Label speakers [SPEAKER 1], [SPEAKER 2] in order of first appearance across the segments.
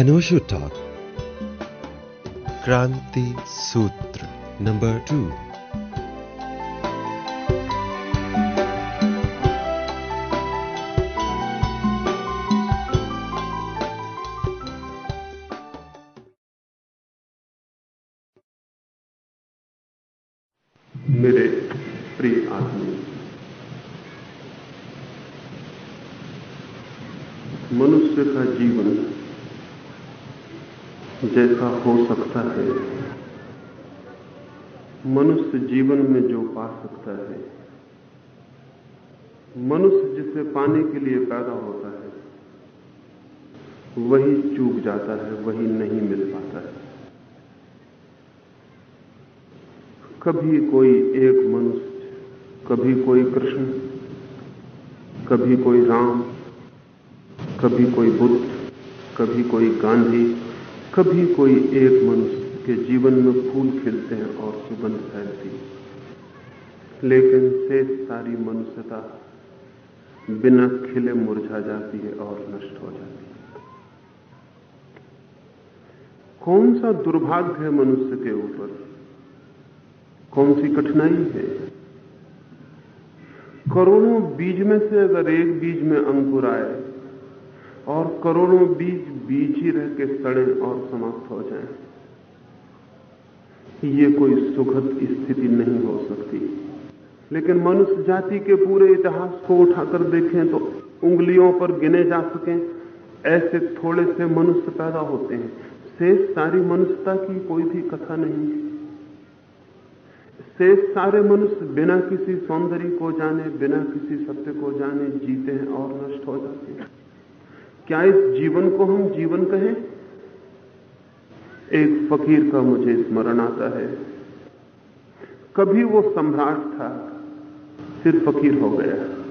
[SPEAKER 1] Anosho Talk Kranti Sutra Number 2
[SPEAKER 2] हो सकता है। मनुष्य जीवन में जो पा सकता है। मनुष्य जिसे पाने के लिए पैदा होता है, वही चूक जाता है, वही नहीं मिल पाता है। कभी कोई एक मनुष्य, कभी कोई कृष्ण, कभी कोई राम, कभी कोई बुद्ध, कभी कोई गांधी कभी कोई एक मनुष्य के जीवन में फूल खिलते हैं और सुगंध फैलती है। लेकिन शेष सारी मनुष्यता बिना खिले मुरझा जाती है और नष्ट हो जाती है। कौन सा दुर्भाग्य है मनुष्य के ऊपर? कौन सी कठिनाई है? करोड़ों बीज में से अगर एक बीज में अंकुर आए और करोड़ों बीज बीज ही रह के सड़े और समाप्त हो जाए। ये कोई सुखद स्थिति नहीं हो सकती। लेकिन मनुष्य जाति के पूरे इतिहास को उठाकर देखें तो उंगलियों पर गिने जा सके, ऐसे थोड़े से मनुष्य पैदा होते हैं। शेष सारी मनुष्यता की कोई भी कथा नहीं शेष सारे मनुष्य बिना किसी सौंदर्य को जाने, बिना किसी सत्य को जाने, जीते हैं और नष्ट हो जाते हैं। क्या इस जीवन को हम जीवन कहें? एक फकीर का मुझे स्मरण आता है। कभी वो सम्राट था, फिर फकीर हो गया।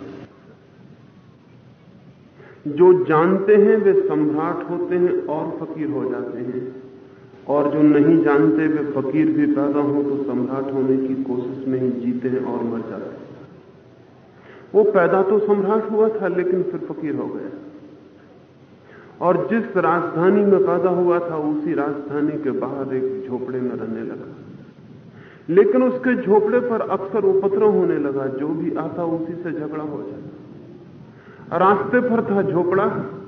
[SPEAKER 2] जो जानते हैं, वे सम्राट होते हैं और फकीर हो जाते हैं। और जो नहीं जानते, वे फकीर भी पैदा हो तो सम्राट होने की कोशिश में ही जीते हैं और मर जाते हैं। वो पैदा तो सम्राट हुआ था, लेकिन फिर फकीर हो गया। और जिस राजधानी में पैदा हुआ था, उसी राजधानी के बाहर एक झोपड़े में रहने लगा। लेकिन उसके झोपड़े पर अक्सर उपद्रव होने लगा, जो भी आता उसी से झगड़ा हो जाता। रास्ते पर था झोपड़ा,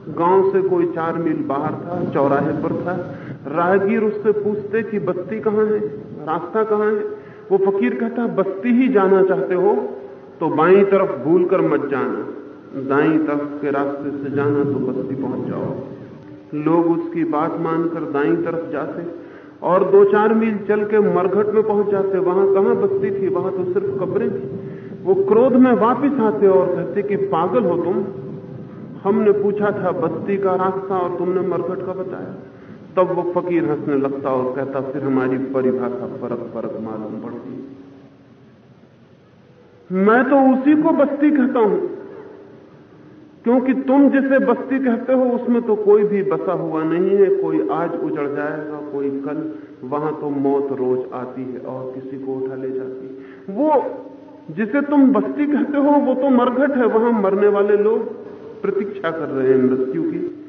[SPEAKER 2] गाँव से कोई चार मील बाहर था, चौराहे पर था। राहगीर उससे पूछते कि, बस्ती कहाँ है? रास्ता कहाँ है? वो फकीर कहता, बस्ती ही जाना चाहते हो तो बाई तरफ़ भूल कर मत जाना। दाई तरफ़ के रास्ते से जाना तो बस्ती पहुँच जाओ। लोग उसकी बात मानकर दाई तरफ़ जाते और दो चार मील चल के मरघट में पहुँच जाते। वहाँ कहाँ बस्ती थी? वहाँ तो सिर्फ़ कब्रें थी। वो क्रोध में वापस आते और कहते कि पागल हो तुम। हमने पूछा था, बस्ती का रास्ता और तुमने मरघट का बताया। तब वो फकीर हंसने लगता और कहता, फिर हमारी परिभाषा फ़र्क फ़र्क मालूम पड़ती। मैं तो उसी को बस्ती कहता हूँ। क्योंकि तुम जिसे बस्ती कहते हो, उसमें तो कोई भी बसा हुआ नहीं है। कोई आज उजड़ जाएगा, कोई कल। वहाँ तो मौत रोज आती है और किसी को उठा ले जाती है। वो जिसे तुम बस्ती कहते हो, वो तो मरघट है। वहाँ मरने वाले लोग प्रतीक्षा कर रहे हैं मृत्यु की।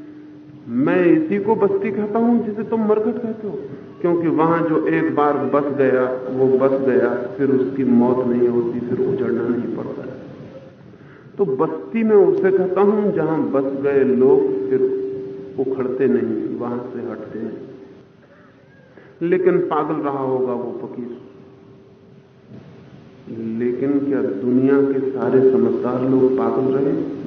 [SPEAKER 2] मैं इसी को बस्ती कहता हूँ, जिसे तुम मरघट कहते हो। क्योंकि वहाँ जो एक बार बस गया, वो बस गया, फिर उसकी मौत नहीं होती, फिर उजड़ना नहीं पड़ता। तो बस्ती में उसे कहता हूँ, जहाँ बस गए लोग फिर उखड़ते नहीं, वहाँ से हटते नहीं। लेकिन पागल रहा होगा वो फकीर। लेकिन क्या दुनिया के सारे समझदार लोग पागल रहे?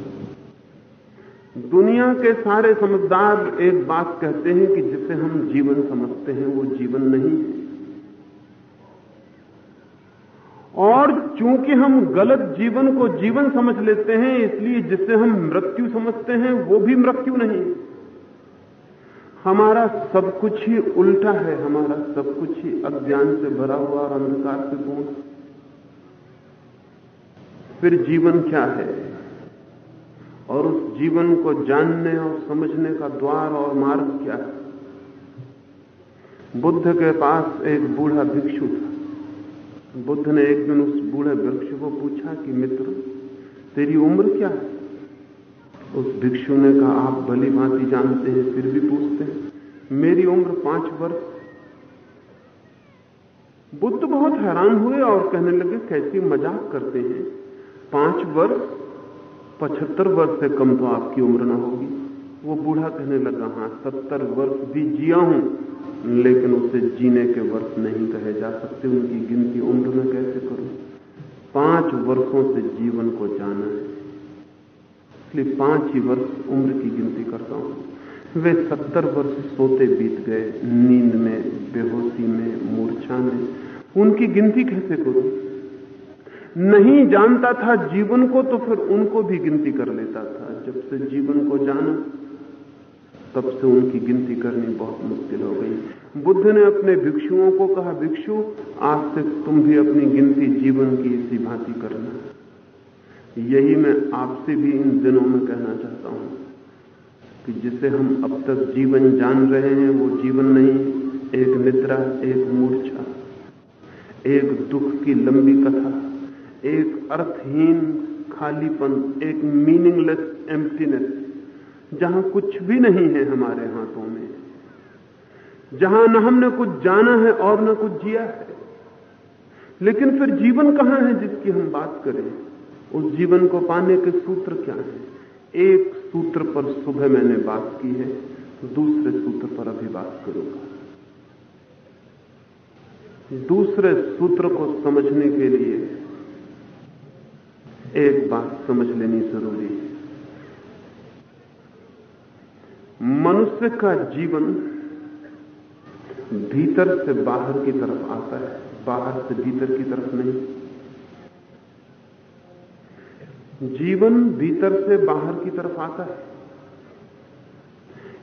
[SPEAKER 2] दुनिया के सारे समझदार एक बात कहते हैं कि जिसे हम जीवन समझते हैं, वो जीवन नहीं है। और चूँकि हम गलत जीवन को जीवन समझ लेते हैं, इसलिए जिसे हम मृत्यु समझते हैं, वो भी मृत्यु नहीं। हमारा सब कुछ ही उल्टा है, हमारा सब कुछ ही अज्ञान से भरा हुआ और अंधकार से पूर्ण। फिर जीवन क्या है? और उस जीवन को जानने और समझने का द्वार और मार्ग क्या है? बुद्ध के पास एक बूढ़ा भिक्षु था। बुद्ध ने एक दिन उस बूढ़े वृक्ष को पूछा कि, मित्र, तेरी उम्र क्या है? उस भिक्षु ने कहा, आप भली भांति जानते हैं, फिर भी पूछते हैं। मेरी उम्र पाँच वर्ष बुद्ध बहुत हैरान हुए और कहने लगे, कैसी मज़ाक करते हैं। पाँच वर्ष, पचहत्तर वर्ष से कम तो आपकी उम्र ना होगी। वो बूढ़ा कहने लगा, हाँ, सत्तर वर्ष भी जिया हूँ। लेकिन उसे जीने के वर्ष नहीं कहे जा सकते। उनकी गिनती उम्र में कैसे करूँ? पाँच वर्षों से जीवन को जाना है। इसलिए पाँच ही वर्ष उम्र की गिनती करता हूँ। वे सत्तर वर्ष सोते बीत गए, नींद में, बेहोशी में, मूर्छा में। उनकी गिनती कैसे करूँ? नहीं जानता था, जीवन को तो फिर उनको भी गिनती कर लेता था। जब से जीवन को जाना तब से उनकी गिनती करनी बहुत मुश्किल हो गई। बुद्ध ने अपने भिक्षुओं को कहा, भिक्षु, आज से तुम भी अपनी गिनती जीवन की इसी भांति करना। यही मैं आपसे भी इन दिनों में कहना चाहता हूँ कि जिसे हम अब तक जीवन जान रहे हैं, वो जीवन नहीं, एक निद्रा, एक मूर्छा, एक दुख की लंबी कथा, एक अर्थहीन खालीपन, एक मीनिंगलेस एम्प्टीनेस जहाँ कुछ भी नहीं है हमारे हाथों में। जहाँ न हमने कुछ जाना है और न कुछ जिया है। लेकिन फिर जीवन कहाँ है जिसकी हम बात करें? उस जीवन को पाने के सूत्र क्या है? एक सूत्र पर सुबह मैंने बात की है, दूसरे सूत्र पर अभी बात करूँगा। दूसरे सूत्र को समझने के लिए एक बात समझ लेनी ज़रूरी है। मनुष्य का जीवन भीतर से बाहर की तरफ़ आता है, बाहर से भीतर की तरफ़ नहीं। जीवन भीतर से बाहर की तरफ़ आता है।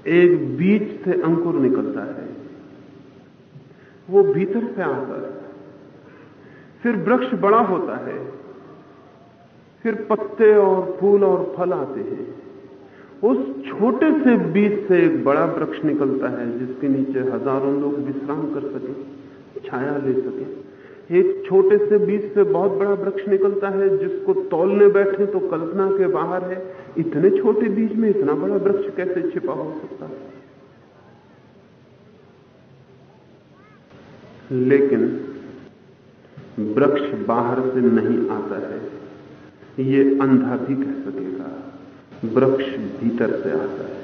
[SPEAKER 2] एक बीज से अंकुर निकलता है। वो भीतर से आता है। फिर वृक्ष बड़ा होता है। फिर पत्ते और फूल और फल आते हैं। उस छोटे से बीज से एक बड़ा वृक्ष निकलता है, जिसके नीचे हज़ारों लोग विश्राम कर सके, छाया ले सके। एक छोटे से बीज से बहुत बड़ा वृक्ष निकलता है, जिसको तोलने बैठे तो कल्पना के बाहर है, इतने छोटे बीज में इतना बड़ा वृक्ष कैसे छिपा हो सकता है? लेकिन वृक्ष बाहर से नहीं आता है, ये अंधा भी कह सकेगा। वृक्ष भीतर से आता है।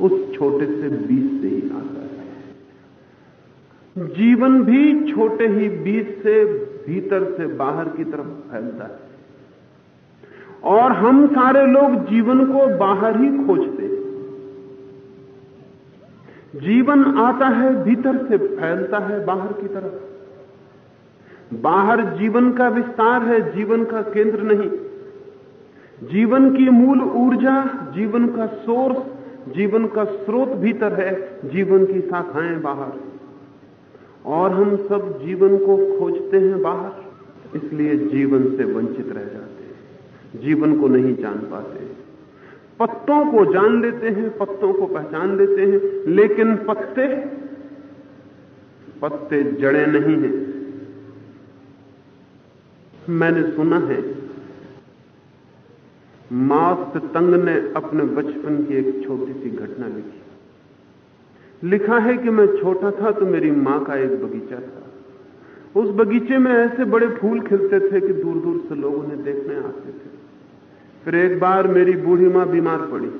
[SPEAKER 2] उस छोटे से बीज से ही आता है। जीवन भी छोटे ही बीज से भीतर से बाहर की तरफ़ फैलता है। और हम सारे लोग जीवन को बाहर ही खोजते हैं। जीवन आता है भीतर से, फैलता है बाहर की तरफ़। बाहर जीवन का विस्तार है, जीवन का केंद्र नहीं। जीवन की मूल ऊर्जा, जीवन का सोर्स, जीवन का स्रोत भीतर है, जीवन की शाखाएँ बाहर। और हम सब जीवन को खोजते हैं बाहर, इसलिए जीवन से वंचित रह जाते हैं। जीवन को नहीं जान पाते। पत्तों को जान लेते हैं, पत्तों को पहचान लेते हैं, लेकिन पत्ते पत्ते जड़े नहीं हैं। मैंने सुना है मास्त तंग ने अपने बचपन की एक छोटी सी घटना लिखी। लिखा है कि मैं छोटा था तो मेरी माँ का एक बगीचा था। उस बगीचे में ऐसे बड़े फूल खिलते थे कि दूर दूर से लोग उन्हें देखने आते थे। फिर एक बार मेरी बूढ़ी माँ बीमार पड़ी।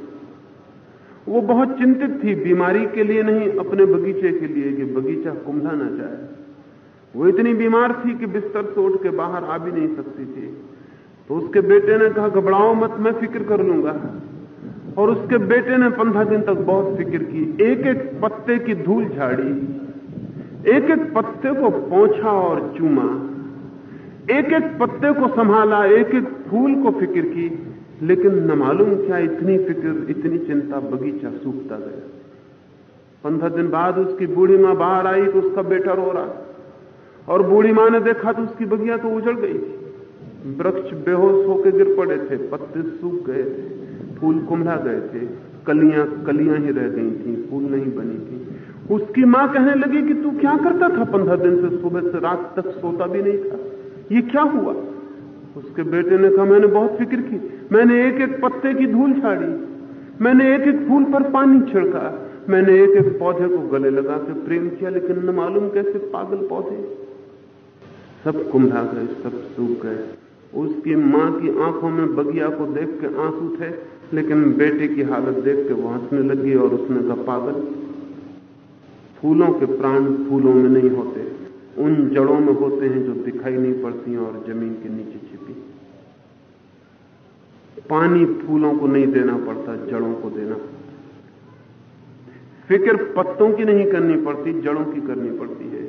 [SPEAKER 2] वो बहुत चिंतित थी, बीमारी के लिए नहीं, अपने बगीचे के लिए कि बगीचा कुंभला ना जाए। वो इतनी बीमार थी कि बिस्तर से उठ के बाहर आ भी नहीं सकती थी। तो उसके बेटे ने कहा, घबराओ मत, मैं फ़िक्र कर लूँगा। और उसके बेटे ने पंद्रह दिन तक बहुत फ़िक्र की। एक एक पत्ते की धूल झाड़ी एक एक पत्ते को पहुँचा और चूमा एक एक पत्ते को संभाला एक एक फूल को फ़िक्र की। लेकिन न मालूम क्या इतनी फ़िक्र, इतनी चिंता बगीचा सूखता गया। पंद्रह दिन बाद उसकी बूढ़ी माँ बाहर आई तो उसका बेटा रो रहा। और बूढ़ी माँ ने देखा तो उसकी बगिया तो उजड़ गई। थी वृक्ष बेहोश होकर गिर पड़े थे, पत्ते सूख गए थे, फूल कुम्भा गए थे, कलियाँ कलियाँ ही रह गई थी, फूल नहीं बनी थी। उसकी माँ कहने लगी कि तू क्या करता था पंद्रह दिन से सुबह से रात तक सोता भी नहीं था? ये क्या हुआ? उसके बेटे ने कहा, मैंने बहुत फ़िक्र की। मैंने एक एक पत्ते की धूल छाड़ी मैंने एक एक फूल पर पानी छिड़का। मैंने एक एक पौधे को गले लगा के प्रेम किया, लेकिन न मालूम कैसे पागल पौधे। सब कुंभा गए, सब सूख गए। उसकी माँ की आँखों में बगिया को देख के आँसू थे, लेकिन बेटे की हालत देख के वो हंसने लगी और उसने कहा, पागल, फूलों के प्राण फूलों में नहीं होते। उन जड़ों में होते हैं जो दिखाई नहीं पड़ती और ज़मीन के नीचे छिपी। पानी फूलों को नहीं देना पड़ता, जड़ों को देना फ़िक्र पत्तों की नहीं करनी पड़ती, जड़ों की करनी पड़ती है।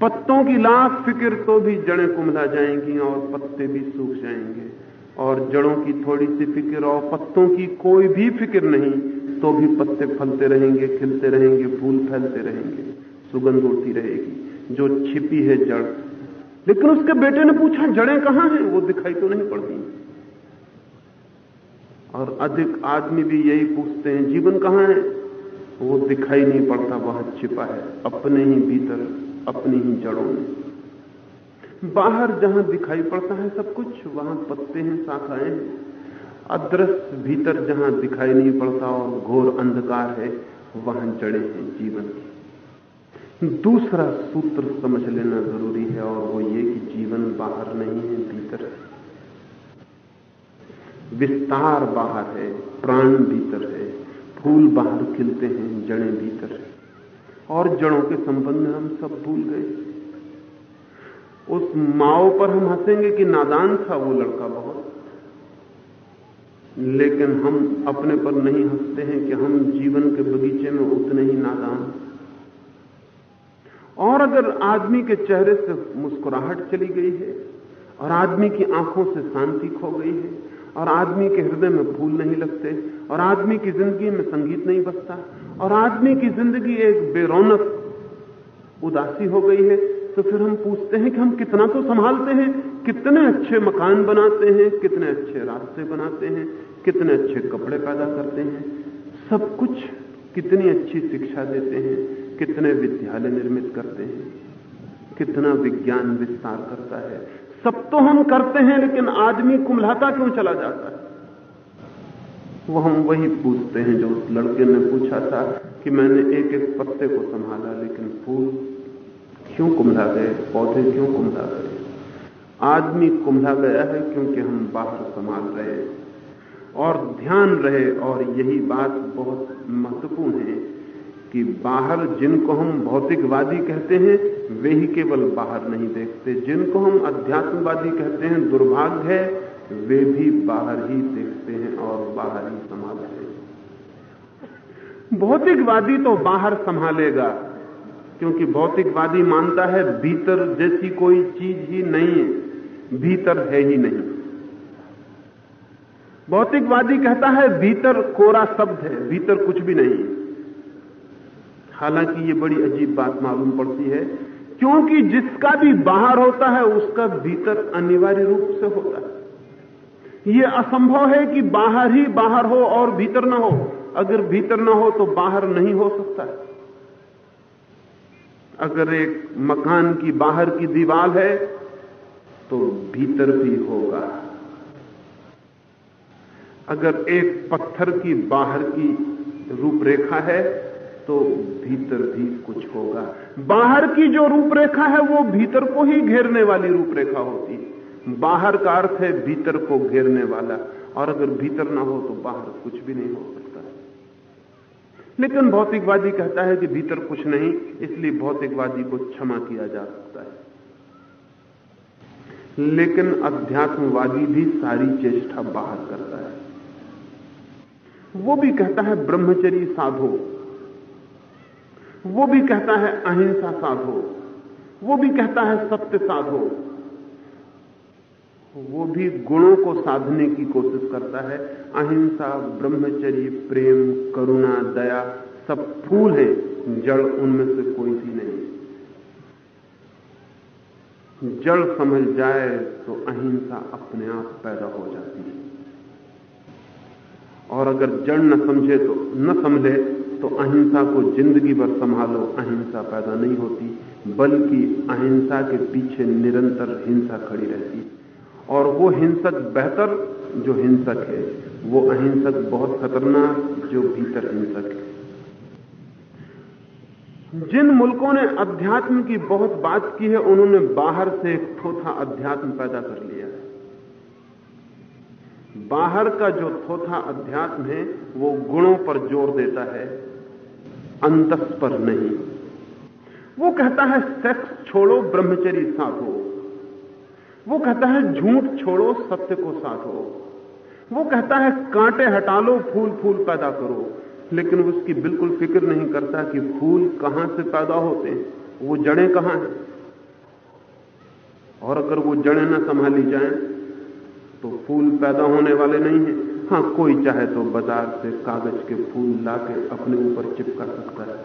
[SPEAKER 2] पत्तों की लाख फ़िक्र तो भी जड़ें कुमला जाएँगी और पत्ते भी सूख जाएँगे। और जड़ों की थोड़ी सी फ़िक्र और पत्तों की कोई भी फ़िक्र नहीं तो भी पत्ते फलते रहेंगे, खिलते रहेंगे, फूल फैलते रहेंगे, सुगंध उड़ती रहेगी। जो छिपी है जड़। लेकिन उसके बेटे ने पूछा, जड़ें कहाँ हैं? वो दिखाई तो नहीं पड़ती। और अधिक आदमी भी यही पूछते हैं, जीवन कहाँ है? वो दिखाई नहीं पड़ता, वहाँ छिपा है, अपने ही भीतर। अपनी ही जड़ों में। बाहर जहाँ दिखाई पड़ता है सब कुछ, वहाँ पत्ते हैं, शाखाएँ अदृश्य भीतर जहाँ दिखाई नहीं पड़ता और घोर अंधकार है, वहाँ जड़े हैं जीवन की। दूसरा सूत्र समझ लेना ज़रूरी है और वो ये कि जीवन बाहर नहीं है, भीतर है। विस्तार बाहर है, प्राण भीतर है, फूल बाहर खिलते हैं, जड़ें भीतर है। और जड़ों के संबंध में हम सब भूल गए। उस माओ पर हम हंसेंगे कि नादान था वो लड़का बहुत। लेकिन हम अपने पर नहीं हँसते हैं कि हम जीवन के बगीचे में उतने ही नादान। और अगर आदमी के चेहरे से मुस्कुराहट चली गई है और आदमी की आँखों से शांति खो गई है और आदमी के हृदय में फूल नहीं लगते, और आदमी की ज़िंदगी में संगीत नहीं बसता और आदमी की ज़िंदगी एक बेरौनक, उदासी हो गई है। तो फिर हम पूछते हैं कि हम कितना तो संभालते हैं, कितने अच्छे मकान बनाते हैं, कितने अच्छे रास्ते बनाते हैं, कितने अच्छे कपड़े पैदा करते हैं। सब कुछ कितनी अच्छी शिक्षा देते हैं, कितने विद्यालय निर्मित करते हैं, कितना विज्ञान विस्तार करता है सब तो हम करते हैं, लेकिन आदमी कुमलाता क्यों चला जाता है? वो हम वही पूछते हैं जो उस लड़के ने पूछा था कि मैंने एक एक पत्ते को संभाला, लेकिन फूल क्यों कुमला गए? पौधे क्यों कुमला गए? आदमी कुमला गया है क्योंकि हम बाहर संभाल रहे हैं और ध्यान रहे, और यही बात बहुत महत्वपूर्ण है कि बाहर जिनको हम भौतिकवादी कहते हैं, वे ही केवल बाहर नहीं देखते। जिनको हम अध्यात्मवादी कहते हैं, दुर्भाग्य है, वे भी बाहर ही देखते हैं और बाहर ही संभालते हैं। भौतिकवादी तो बाहर संभालेगा, क्योंकि भौतिकवादी मानता है भीतर जैसी कोई चीज़ ही नहीं है, भीतर है ही नहीं। भौतिकवादी कहता है, भीतर कोरा शब्द है, भीतर कुछ भी नहीं है। हालाँकि ये बड़ी अजीब बात मालूम पड़ती है, क्योंकि जिसका भी बाहर होता है, उसका भीतर अनिवार्य रूप से होता है। यह असंभव है कि बाहर ही बाहर हो और भीतर ना हो। अगर भीतर ना हो तो बाहर नहीं हो सकता है। अगर एक मकान की बाहर की दीवार है तो भीतर भी होगा। अगर एक पत्थर की बाहर की रूपरेखा है तो भीतर भी कुछ होगा। बाहर की जो रूपरेखा है, वो भीतर को ही घेरने वाली रूपरेखा होती है। बाहर का अर्थ है भीतर को घेरने वाला। और अगर भीतर ना हो तो बाहर कुछ भी नहीं हो सकता। लेकिन भौतिकवादी कहता है कि भीतर कुछ नहीं, इसलिए भौतिकवादी को क्षमा किया जा सकता है। लेकिन अध्यात्मवादी भी सारी चेष्टा बाहर करता है। वो भी कहता है ब्रह्मचरी साधो। वो भी कहता है अहिंसा साधो। वो भी कहता है सत्य साधो। वो भी गुणों को साधने की कोशिश करता है। अहिंसा, ब्रह्मचर्य, प्रेम, करुणा, दया, सब फूल हैं। जड़ उनमें से कोई भी नहीं। जड़ समझ जाए तो अहिंसा अपने आप पैदा हो जाती है। और अगर जड़ न समझे तो न समझे तो अहिंसा को ज़िंदगी भर संभालो, अहिंसा पैदा नहीं होती, बल्कि अहिंसा के पीछे निरंतर हिंसा खड़ी रहती और वो हिंसक बेहतर जो हिंसक है, वो अहिंसक बहुत खतरनाक जो भीतर हिंसक है। जिन मुल्कों ने अध्यात्म की बहुत बात की है, उन्होंने बाहर से एक थोथा अध्यात्म पैदा कर लिया है। बाहर का जो थोथा अध्यात्म है, वो गुणों पर ज़ोर देता है, अंतस पर नहीं। वो कहता है, सेक्स छोड़ो ब्रह्मचरी साधो वो कहता है, झूठ छोड़ो, सत्य को साधो वो कहता है, कांटे हटा लो, फूल फूल पैदा करो। लेकिन उसकी बिल्कुल फ़िक्र नहीं करता कि फूल कहाँ से पैदा होते हैं, वो जड़ें कहाँ हैं। और अगर वो जड़ें न संभाली जाएँ तो फूल पैदा होने वाले नहीं हैं। हाँ, कोई चाहे तो बाज़ार से कागज़ के फूल लाके अपने ऊपर चिपका सकता है।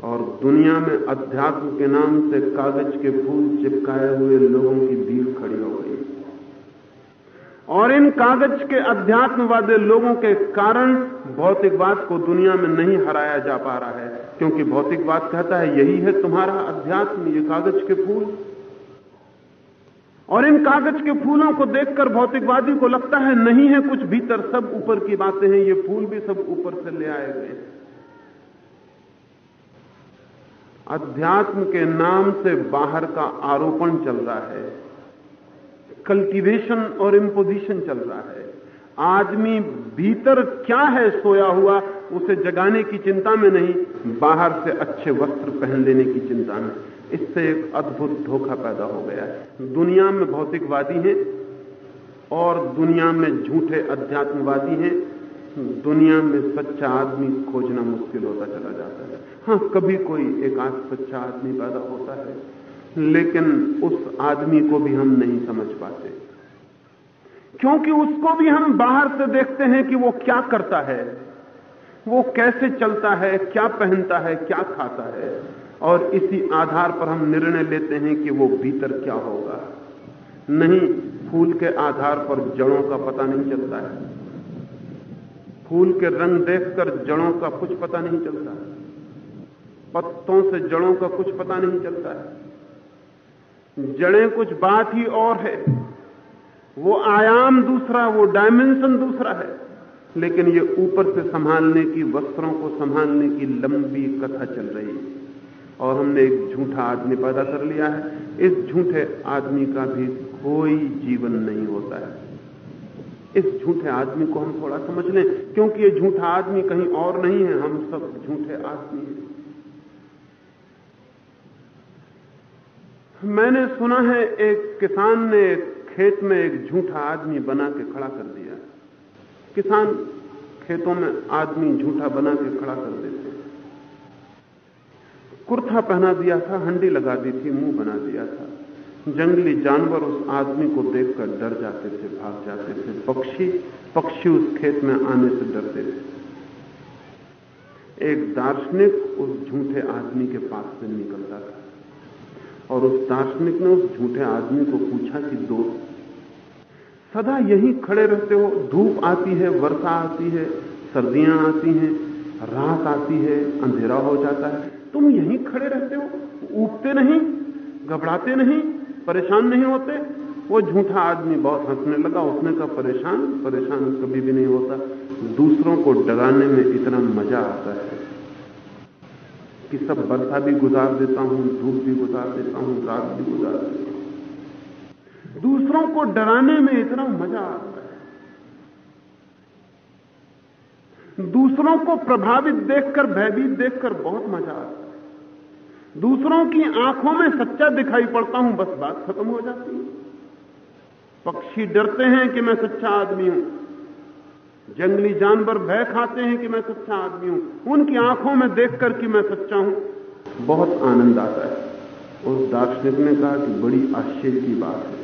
[SPEAKER 2] और दुनिया में अध्यात्म के नाम से कागज़ के फूल चिपकाए हुए लोगों की भीड़ खड़ी हो गई। और इन कागज़ के अध्यात्मवादी लोगों के कारण भौतिकवाद को दुनिया में नहीं हराया जा पा रहा है, क्योंकि भौतिकवाद कहता है, यही है तुम्हारा अध्यात्म, ये कागज़ के फूल। और इन कागज़ के फूलों को देखकर भौतिकवादी को लगता है नहीं है कुछ भीतर सब ऊपर की बातें हैं, ये फूल भी सब ऊपर से ले आए गए अध्यात्म के नाम से बाहर का आरोपण चल रहा है, कल्टीवेशन और इम्पोजिशन चल रहा है। आदमी भीतर क्या है सोया हुआ, उसे जगाने की चिंता में नहीं, बाहर से अच्छे वस्त्र पहन लेने की चिंता में। इससे एक अद्भुत धोखा पैदा हो गया है। दुनिया में भौतिकवादी हैं और दुनिया में झूठे अध्यात्मवादी हैं। दुनिया में सच्चा आदमी खोजना मुश्किल होता चला जाता है। हाँ, कभी कोई एक आज सच्चा आदमी पैदा होता है, लेकिन उस आदमी को भी हम नहीं समझ पाते। क्योंकि उसको भी हम बाहर से देखते हैं कि वो क्या करता है। वो कैसे चलता है, क्या पहनता है, क्या खाता है? और इसी आधार पर हम निर्णय लेते हैं कि वो भीतर क्या होगा। नहीं, फूल के आधार पर जड़ों का पता नहीं चलता है। फूल के रंग देखकर जड़ों का कुछ पता नहीं चलता पत्तों से जड़ों का कुछ पता नहीं चलता है। जड़ें कुछ बात ही और है। वो आयाम दूसरा, वो डायमेंशन दूसरा है। लेकिन ये ऊपर से संभालने की, वस्त्रों को संभालने की लंबी कथा चल रही है। और हमने एक झूठा आदमी पैदा कर लिया है। इस झूठे आदमी का भी कोई जीवन नहीं होता है। इस झूठे आदमी को हम थोड़ा समझ लें, क्योंकि ये झूठा आदमी कहीं और नहीं है, हम सब झूठे आदमी हैं। मैंने सुना है, एक किसान ने खेत में एक झूठा आदमी बना के खड़ा कर दिया। किसान खेतों में आदमी झूठा बना के खड़ा कर देते कुर्ता पहना दिया था, हंडी लगा दी थी, मुँह बना दिया था। जंगली जानवर उस आदमी को देखकर डर जाते थे, भाग जाते थे। पक्षी पक्षी उस खेत में आने से डरते थे। एक दार्शनिक उस झूठे आदमी के पास से निकलता था और उस दार्शनिक ने उस झूठे आदमी को पूछा कि, दोस्त सदा यहीं खड़े रहते हो। धूप आती है, वर्षा आती है, सर्दियाँ आती हैं, रात आती है, अंधेरा हो जाता है। तुम यहीं खड़े रहते हो। उगते नहीं, घबराते नहीं, परेशान नहीं होते। वो झूठा आदमी बहुत हंसने लगा, उसने कहा, परेशान परेशान कभी भी नहीं होता। दूसरों को डराने में इतना मज़ा आता है कि सब बरसा भी गुजार देता हूँ, धूप भी गुजार देता हूँ, रात भी गुजार देता हूँ। दूसरों को डराने में इतना मज़ा आता है। दूसरों को प्रभावित देखकर, भयभीत देखकर बहुत मज़ा आता है। दूसरों की आँखों में सच्चा दिखाई पड़ता हूँ, बस बात खत्म हो जाती है। पक्षी डरते हैं कि मैं सच्चा आदमी हूँ। जंगली जानवर भय खाते हैं कि मैं सच्चा आदमी हूँ। उनकी आँखों में देखकर कि मैं सच्चा हूँ। बहुत आनंद आता है। उस दार्शनिक ने कहा कि बड़ी आश्चर्य की बात है।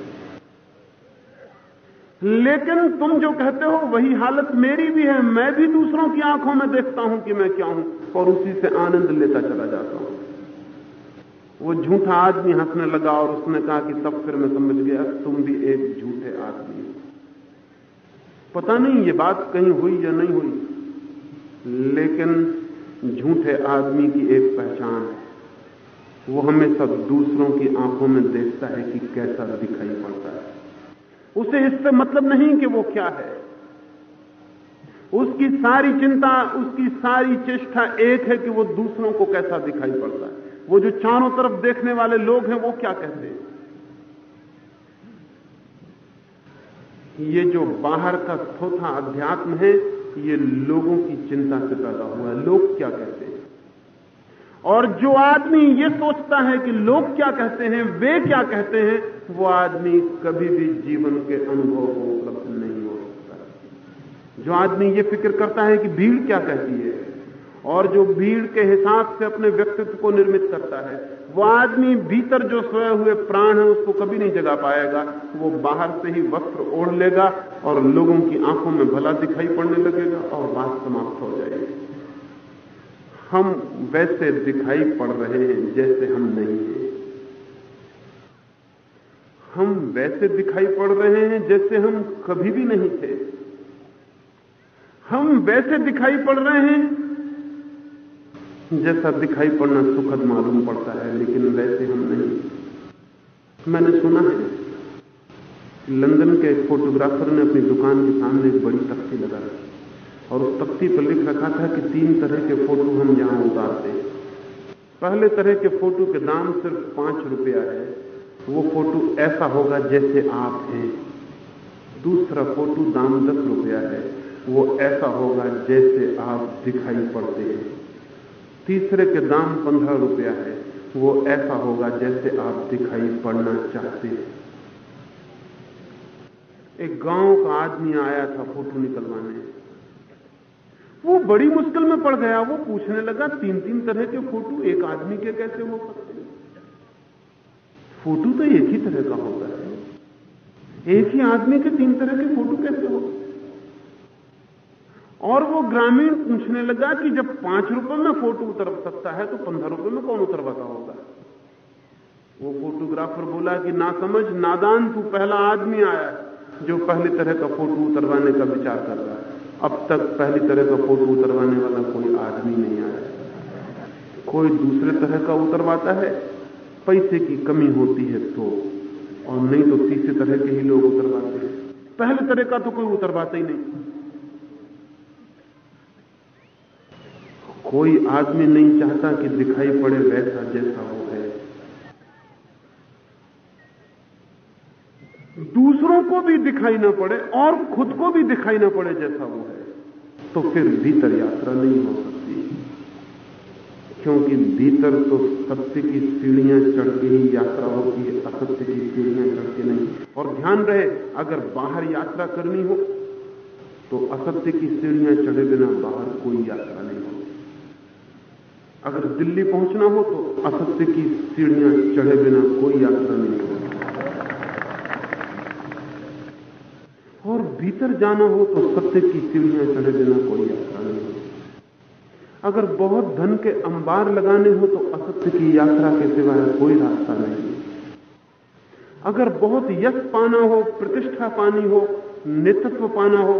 [SPEAKER 2] लेकिन तुम जो कहते हो, वही हालत मेरी भी है। मैं भी दूसरों की आँखों में देखता हूँ कि मैं क्या हूँ, और उसी से आनंद लेता चला जाता हूँ। वो झूठा आदमी हंसने लगा और उसने कहा कि तब फिर मैं समझ गया, तुम भी एक झूठे आदमी हो। पता नहीं ये बात कहीं हुई या नहीं हुई, लेकिन झूठे आदमी की एक पहचान है। वो हमेशा दूसरों की आँखों में देखता है कि कैसा दिखाई पड़ता उसे इससे मतलब नहीं कि वो क्या है। उसकी सारी चिंता, उसकी सारी चेष्टा एक है कि वो दूसरों को कैसा दिखाई पड़ता है। वो जो चारों तरफ़ देखने वाले लोग हैं, वो क्या कहते हैं? ये जो बाहर का थोथा अध्यात्म है, ये लोगों की चिंता से पैदा हुआ है। लोग क्या कहते हैं? और जो आदमी ये सोचता है कि लोग क्या कहते हैं, वे क्या कहते हैं, वो आदमी कभी भी जीवन के अनुभव को उपलब्ध नहीं हो सकता। जो आदमी ये फ़िक्र करता है कि भीड़ क्या कहती है, और जो भीड़ के हिसाब से अपने व्यक्तित्व को निर्मित करता है, वो आदमी भीतर जो सोए हुए प्राण है, उसको कभी नहीं जगा पाएगा। वो बाहर से ही वस्त्र ओढ़ लेगा और लोगों की आँखों में भला दिखाई पड़ने लगेगा और बात समाप्त हो जाएगी। हम वैसे दिखाई पड़ रहे हैं जैसे हम नहीं हैं। हम वैसे दिखाई पड़ रहे हैं जैसे हम कभी भी नहीं थे। हम वैसे दिखाई पड़ रहे हैं। जैसा दिखाई पड़ना सुखद मालूम पड़ता है, लेकिन वैसे हम नहीं। मैंने सुना है, लंदन के एक फोटोग्राफर ने अपनी दुकान के सामने एक बड़ी तख्ती लगा रखी और उस तख्ती पर लिख रखा था कि तीन तरह के फ़ोटो हम यहाँ उतारते हैं। पहले तरह के फ़ोटो के दाम सिर्फ़ पाँच रुपया है। वो फ़ोटो ऐसा होगा जैसे आप हैं। दूसरा फ़ोटो दाम दस रुपया है। वो ऐसा होगा जैसे आप दिखाई पड़ते हैं। तीसरे के दाम पंद्रह रुपया है। वो ऐसा होगा जैसे आप दिखाई पड़ना चाहते हैं। एक गाँव का आदमी आया था फ़ोटो निकलवाने। वो बड़ी मुश्किल में पड़ गया। वो पूछने लगा, तीन तीन तरह के फ़ोटो, एक आदमी के कैसे हो सकते फ़ोटो तो एक ही तरह का होता है। एक ही आदमी के तीन तरह के फ़ोटो कैसे हो? और वो ग्रामीण पूछने लगा कि जब पाँच रुपए में फ़ोटो उतर सकता है तो पंद्रह रुपए में कौन उतरवाता होगा? वो फोटोग्राफर बोला कि, ना समझ, नादान, तू पहला आदमी आया जो पहली तरह का फ़ोटो उतरवाने का विचार कर रहा है। अब तक पहली तरह का फ़ोटो उतरवाने वाला कोई आदमी नहीं आया। कोई दूसरे तरह का उतरवाता है, पैसे की कमी होती है तो और नहीं तो तीसरे तरह के ही लोग उतरवाते हैं। पहले तरह का तो कोई उतरवाता ही नहीं। कोई आदमी नहीं चाहता कि दिखाई पड़े वैसा जैसा है। दूसरों को भी दिखाई ना पड़े और खुद को भी दिखाई ना पड़े जैसा वो है तो फिर भीतर यात्रा नहीं हो सकती। क्योंकि भीतर तो सत्य की सीढ़ियाँ चढ़ के ही यात्रा होती है असत्य की सीढ़ियाँ चढ़ के नहीं। और ध्यान रहे, अगर बाहर यात्रा करनी हो तो असत्य की सीढ़ियाँ चढ़े बिना बाहर कोई यात्रा नहीं होती अगर दिल्ली पहुँचना हो तो असत्य की सीढ़ियाँ चढ़े बिना कोई यात्रा नहीं होती और भीतर जाना हो तो सत्य की सीढ़ियाँ चढ़े बिना कोई यात्रा नहीं अगर बहुत धन के अंबार लगाने हो तो असत्य की यात्रा के सिवाय कोई रास्ता नहीं। अगर बहुत यश पाना हो, प्रतिष्ठा पानी हो, नेतृत्व पाना हो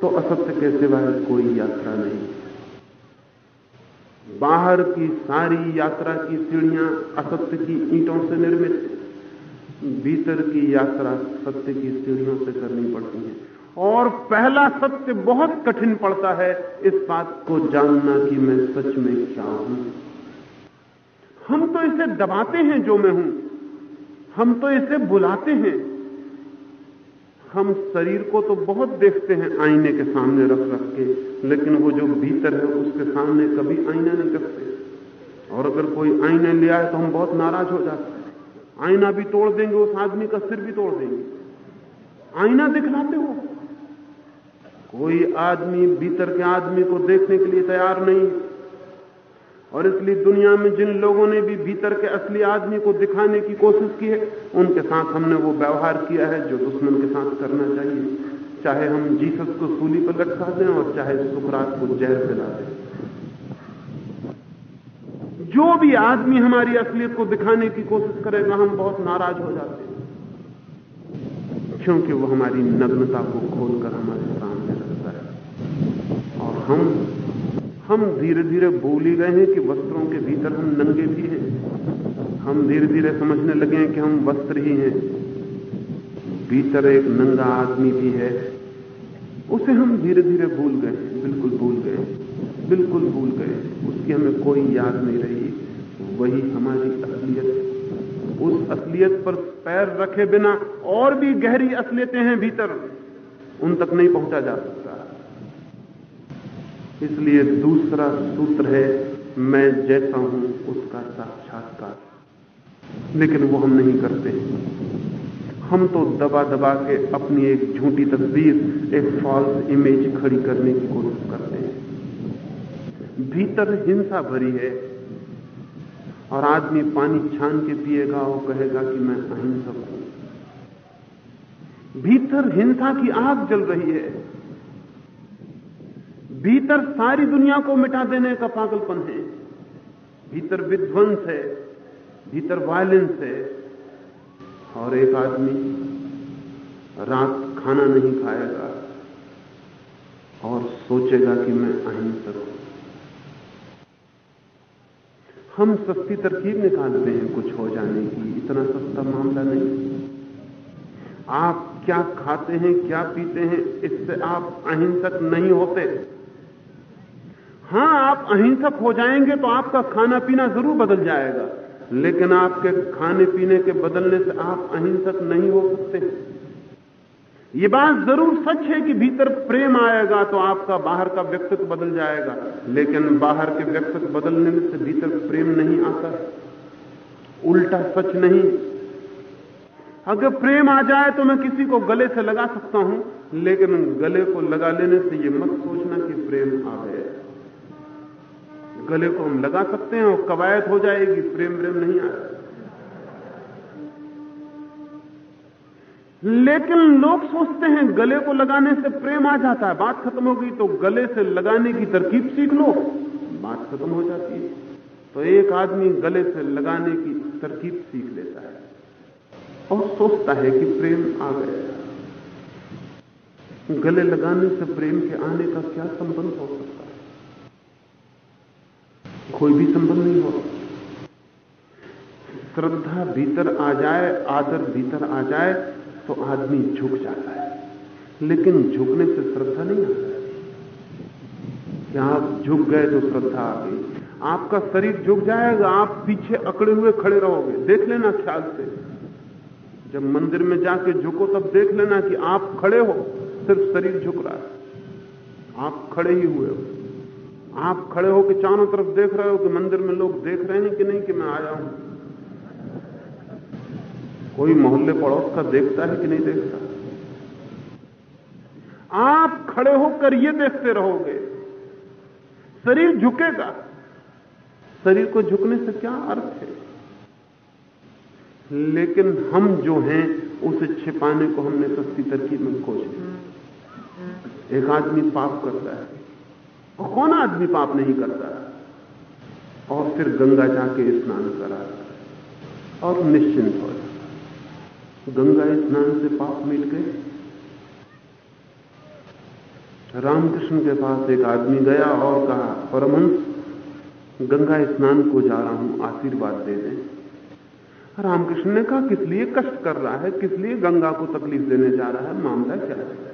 [SPEAKER 2] तो असत्य के सिवाय कोई यात्रा नहीं। बाहर की सारी यात्रा की सीढ़ियाँ असत्य की ईंटों से निर्मित। भीतर की यात्रा सत्य की सीढ़ियों से करनी पड़ती है। और पहला सत्य बहुत कठिन पड़ता है, इस बात को जानना कि मैं सच में क्या हूँ। हम तो इसे दबाते हैं जो मैं हूँ। हम तो इसे बुलाते हैं। हम शरीर को तो बहुत देखते हैं आईने के सामने रख रख के, लेकिन वो जो भीतर है उसके सामने कभी आईना नहीं रखते और अगर कोई आईना ले आए तो हम बहुत नाराज़ हो जाते आईना भी तोड़ देंगे, उस आदमी का सिर भी तोड़ देंगे। आईना दिखलाते हो। कोई आदमी भीतर के आदमी को देखने के लिए तैयार नहीं। और इसलिए दुनिया में जिन लोगों ने भी भीतर के असली आदमी को दिखाने की कोशिश की है, उनके साथ हमने वो व्यवहार किया है जो दुश्मन के साथ करना चाहिए। चाहे हम जीसस को सूली पर लटका दें और चाहे सुकरात को जहर पिला दें। जो भी आदमी हमारी असलियत को दिखाने की कोशिश करेगा, हम बहुत नाराज़ हो जाते हैं। क्योंकि वो हमारी नग्नता को खोलकर हमारे सामने रखता है। और हम हम धीरे धीरे भूल ही गए हैं कि वस्त्रों के भीतर हम नंगे भी हैं। हम धीरे धीरे समझने लगे हैं कि हम वस्त्र ही हैं। भीतर एक नंगा आदमी भी है। उसे हम धीरे धीरे भूल गए बिल्कुल भूल गए बिल्कुल भूल गए। उसकी हमें कोई याद नहीं रही। वही हमारी असलियत। उस असलियत पर पैर रखे बिना और भी गहरी असलियतें हैं भीतर, उन तक नहीं पहुँचा जा सकता। इसलिए दूसरा सूत्र है, मैं जैसा हूँ, उसका साक्षात्कार। लेकिन वो हम नहीं करते। हम तो दबा दबा के अपनी एक झूठी तस्वीर, एक फॉल्स इमेज खड़ी करने की कोशिश करते हैं। भीतर हिंसा भरी है और आदमी पानी छान के पिएगा और कहेगा कि मैं अहिंसक हूँ। भीतर हिंसा की आग जल रही है। भीतर सारी दुनिया को मिटा देने का पागलपन है। भीतर विध्वंस है, भीतर वायलेंस है। और एक आदमी रात खाना नहीं खाएगा और सोचेगा कि मैं अहिंसक हूँ। हम सस्ती तरकीब निकालते हैं कुछ हो जाने की, इतना सस्ता मामला नहीं। आप क्या खाते हैं, क्या पीते हैं, इससे आप अहिंसक नहीं होते। हाँ, आप अहिंसक हो जाएँगे तो आपका खाना पीना ज़रूर बदल जाएगा, लेकिन आपके खाने पीने के बदलने से आप अहिंसक नहीं हो सकते। ये बात ज़रूर सच है कि भीतर प्रेम आएगा तो आपका बाहर का व्यक्तित्व बदल जाएगा, लेकिन बाहर के व्यक्तित्व बदलने से भीतर प्रेम नहीं आता उल्टा सच नहीं। अगर प्रेम आ जाए तो मैं किसी को गले से लगा सकता हूँ, लेकिन गले को लगा लेने से यह मत सोचना कि प्रेम आ गया। गले को हम लगा सकते हैं और कवायद हो जाएगी प्रेम प्रेम नहीं आएगा लेकिन लोग सोचते हैं, गले को लगाने से प्रेम आ जाता है। बात खत्म हो गई तो गले से लगाने की तरकीब सीख लो। बात खत्म हो जाती है। तो एक आदमी गले से लगाने की तरकीब सीख लेता है और सोचता है कि प्रेम आ गया। गले लगाने से प्रेम के आने का क्या संबंध हो सकता है? कोई भी संबंध नहीं हो श्रद्धा भीतर आ जाए, आदर भीतर आ जाए तो आदमी झुक जाता है। लेकिन झुकने से श्रद्धा नहीं आ जाती आप झुक गए तो श्रद्धा आ गई। आपका शरीर झुक जाएगा, आप पीछे अकड़े हुए खड़े रहोगे। देख लेना ख्याल से। जब मंदिर में जाके झुको, तब देख लेना कि आप खड़े हो, सिर्फ़ शरीर झुक रहा है। आप खड़े ही हुए हो। आप खड़े हो कि चारों तरफ़ देख रहे हो कि मंदिर में लोग देख रहे हैं कि नहीं कि मैं आया हूँ। कोई मोहल्ले पड़ोस का देखता है कि नहीं देखता? आप खड़े होकर ये देखते रहोगे, शरीर झुकेगा। शरीर को झुकने से क्या अर्थ है? लेकिन हम जो हैं, उसे छिपाने को हमने सस्ती तरकीब में खोज एक आदमी पाप करता है, और कौन आदमी पाप नहीं करता? और फिर गंगा जाके स्नान करा, और निश्चिंत हो जाए गंगा स्नान से पाप मिल गए। रामकृष्ण के पास एक आदमी गया और कहा, परमहंस, गंगा स्नान को जा रहा हूँ, आशीर्वाद दे दें। रामकृष्ण ने कहा, किस लिए कष्ट कर रहा है? किस लिए गंगा को तकलीफ़ देने जा रहा है? मामला क्या है?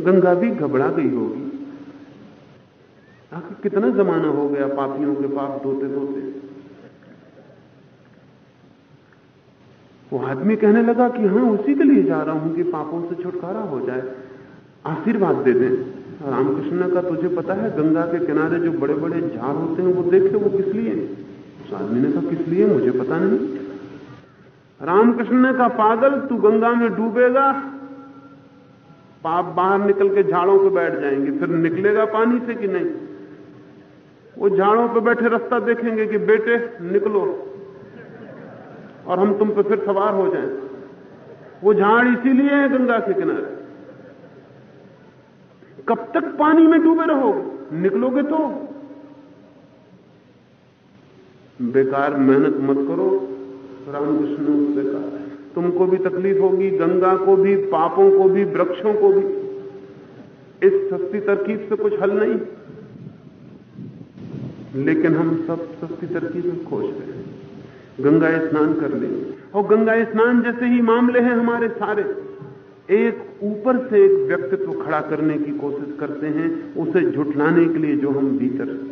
[SPEAKER 2] गंगा भी घबरा गई होगी। आखिर कितना जमाना हो गया पापियों के पाप धोते धोते वो आदमी कहने लगा कि हाँ उसी के लिए जा रहा हूँ कि पापों से छुटकारा हो जाए। आशीर्वाद दे दें। रामकृष्ण का तुझे पता है गंगा के किनारे जो बड़े बड़े झाड़ होते हैं वो देखे वो किस लिए? उस आदमी ने कहा किस लिए? मुझे पता नहीं। रामकृष्ण ने कहा पागल तू गंगा में डूबेगा पाप बाहर निकल के झाड़ों पर बैठ जाएँगे फिर निकलेगा पानी से कि नहीं? वो झाड़ों पर बैठे रास्ता देखेंगे कि बेटे निकलो। और हम तुम पे फिर सवार हो जाएँ। वो झाड़ इसीलिए है गंगा के किनारे। कब तक पानी में डूबे रहोगे निकलोगे तो। बेकार मेहनत मत करो। रामकृष्ण ने उससे कहा तुमको भी तकलीफ़ होगी, गंगा को भी, पापों को भी, वृक्षों को भी। इस सस्ती तरकीब से कुछ हल नहीं। लेकिन हम सब सस्ती तरकीब में खोज रहे हैं। गंगा स्नान कर ले। और गंगा स्नान जैसे ही मामले हैं हमारे सारे, एक ऊपर से एक व्यक्तित्व खड़ा करने की कोशिश करते हैं, उसे झुठलाने के लिए जो हम भीतर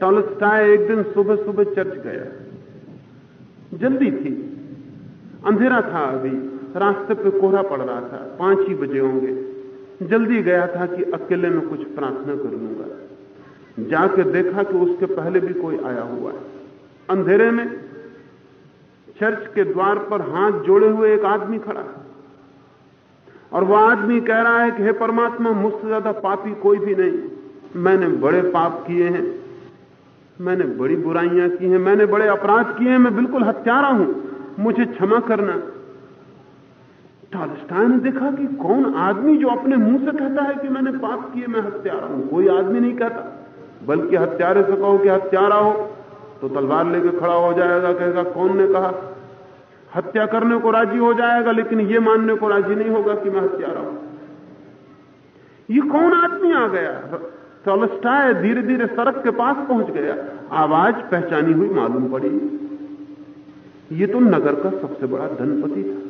[SPEAKER 2] टॉलस्टाय एक दिन सुबह सुबह चर्च गया। जल्दी थी। अंधेरा था अभी। रास्ते पे कोहरा पड़ रहा था। पाँच ही बजे होंगे। जल्दी गया था कि अकेले में कुछ प्रार्थना कर लूँगा। जाके देखा कि उसके पहले भी कोई आया हुआ है। अंधेरे में चर्च के द्वार पर हाथ जोड़े हुए एक आदमी खड़ा है। और वह आदमी कह रहा है कि, हे परमात्मा, मुझसे ज़्यादा पापी कोई भी नहीं। मैंने बड़े पाप किए हैं। मैंने बड़ी बुराइयाँ की हैं। मैंने बड़े अपराध किए हैं। मैं बिल्कुल हत्यारा हूँ। मुझे क्षमा करना। टालस्टाय ने देखा कि कौन आदमी जो अपने मुँह से कहता है कि मैंने पाप किए, मैं हत्यारा हूँ। कोई आदमी नहीं कहता, बल्कि हत्यारे से कहो कि हत्यारा हो। तो तलवार लेके खड़ा हो जाएगा, कहेगा, कौन ने कहा? हत्या करने को राज़ी हो जाएगा, लेकिन यह मानने को राज़ी नहीं होगा कि मैं हत्यारा हूँ। ये कौन आदमी आ गया? टॉलस्टाय धीरे धीरे सड़क के पास पहुँच गया। आवाज़ पहचानी हुई मालूम पड़ी। ये तो नगर का सबसे बड़ा धनपति था।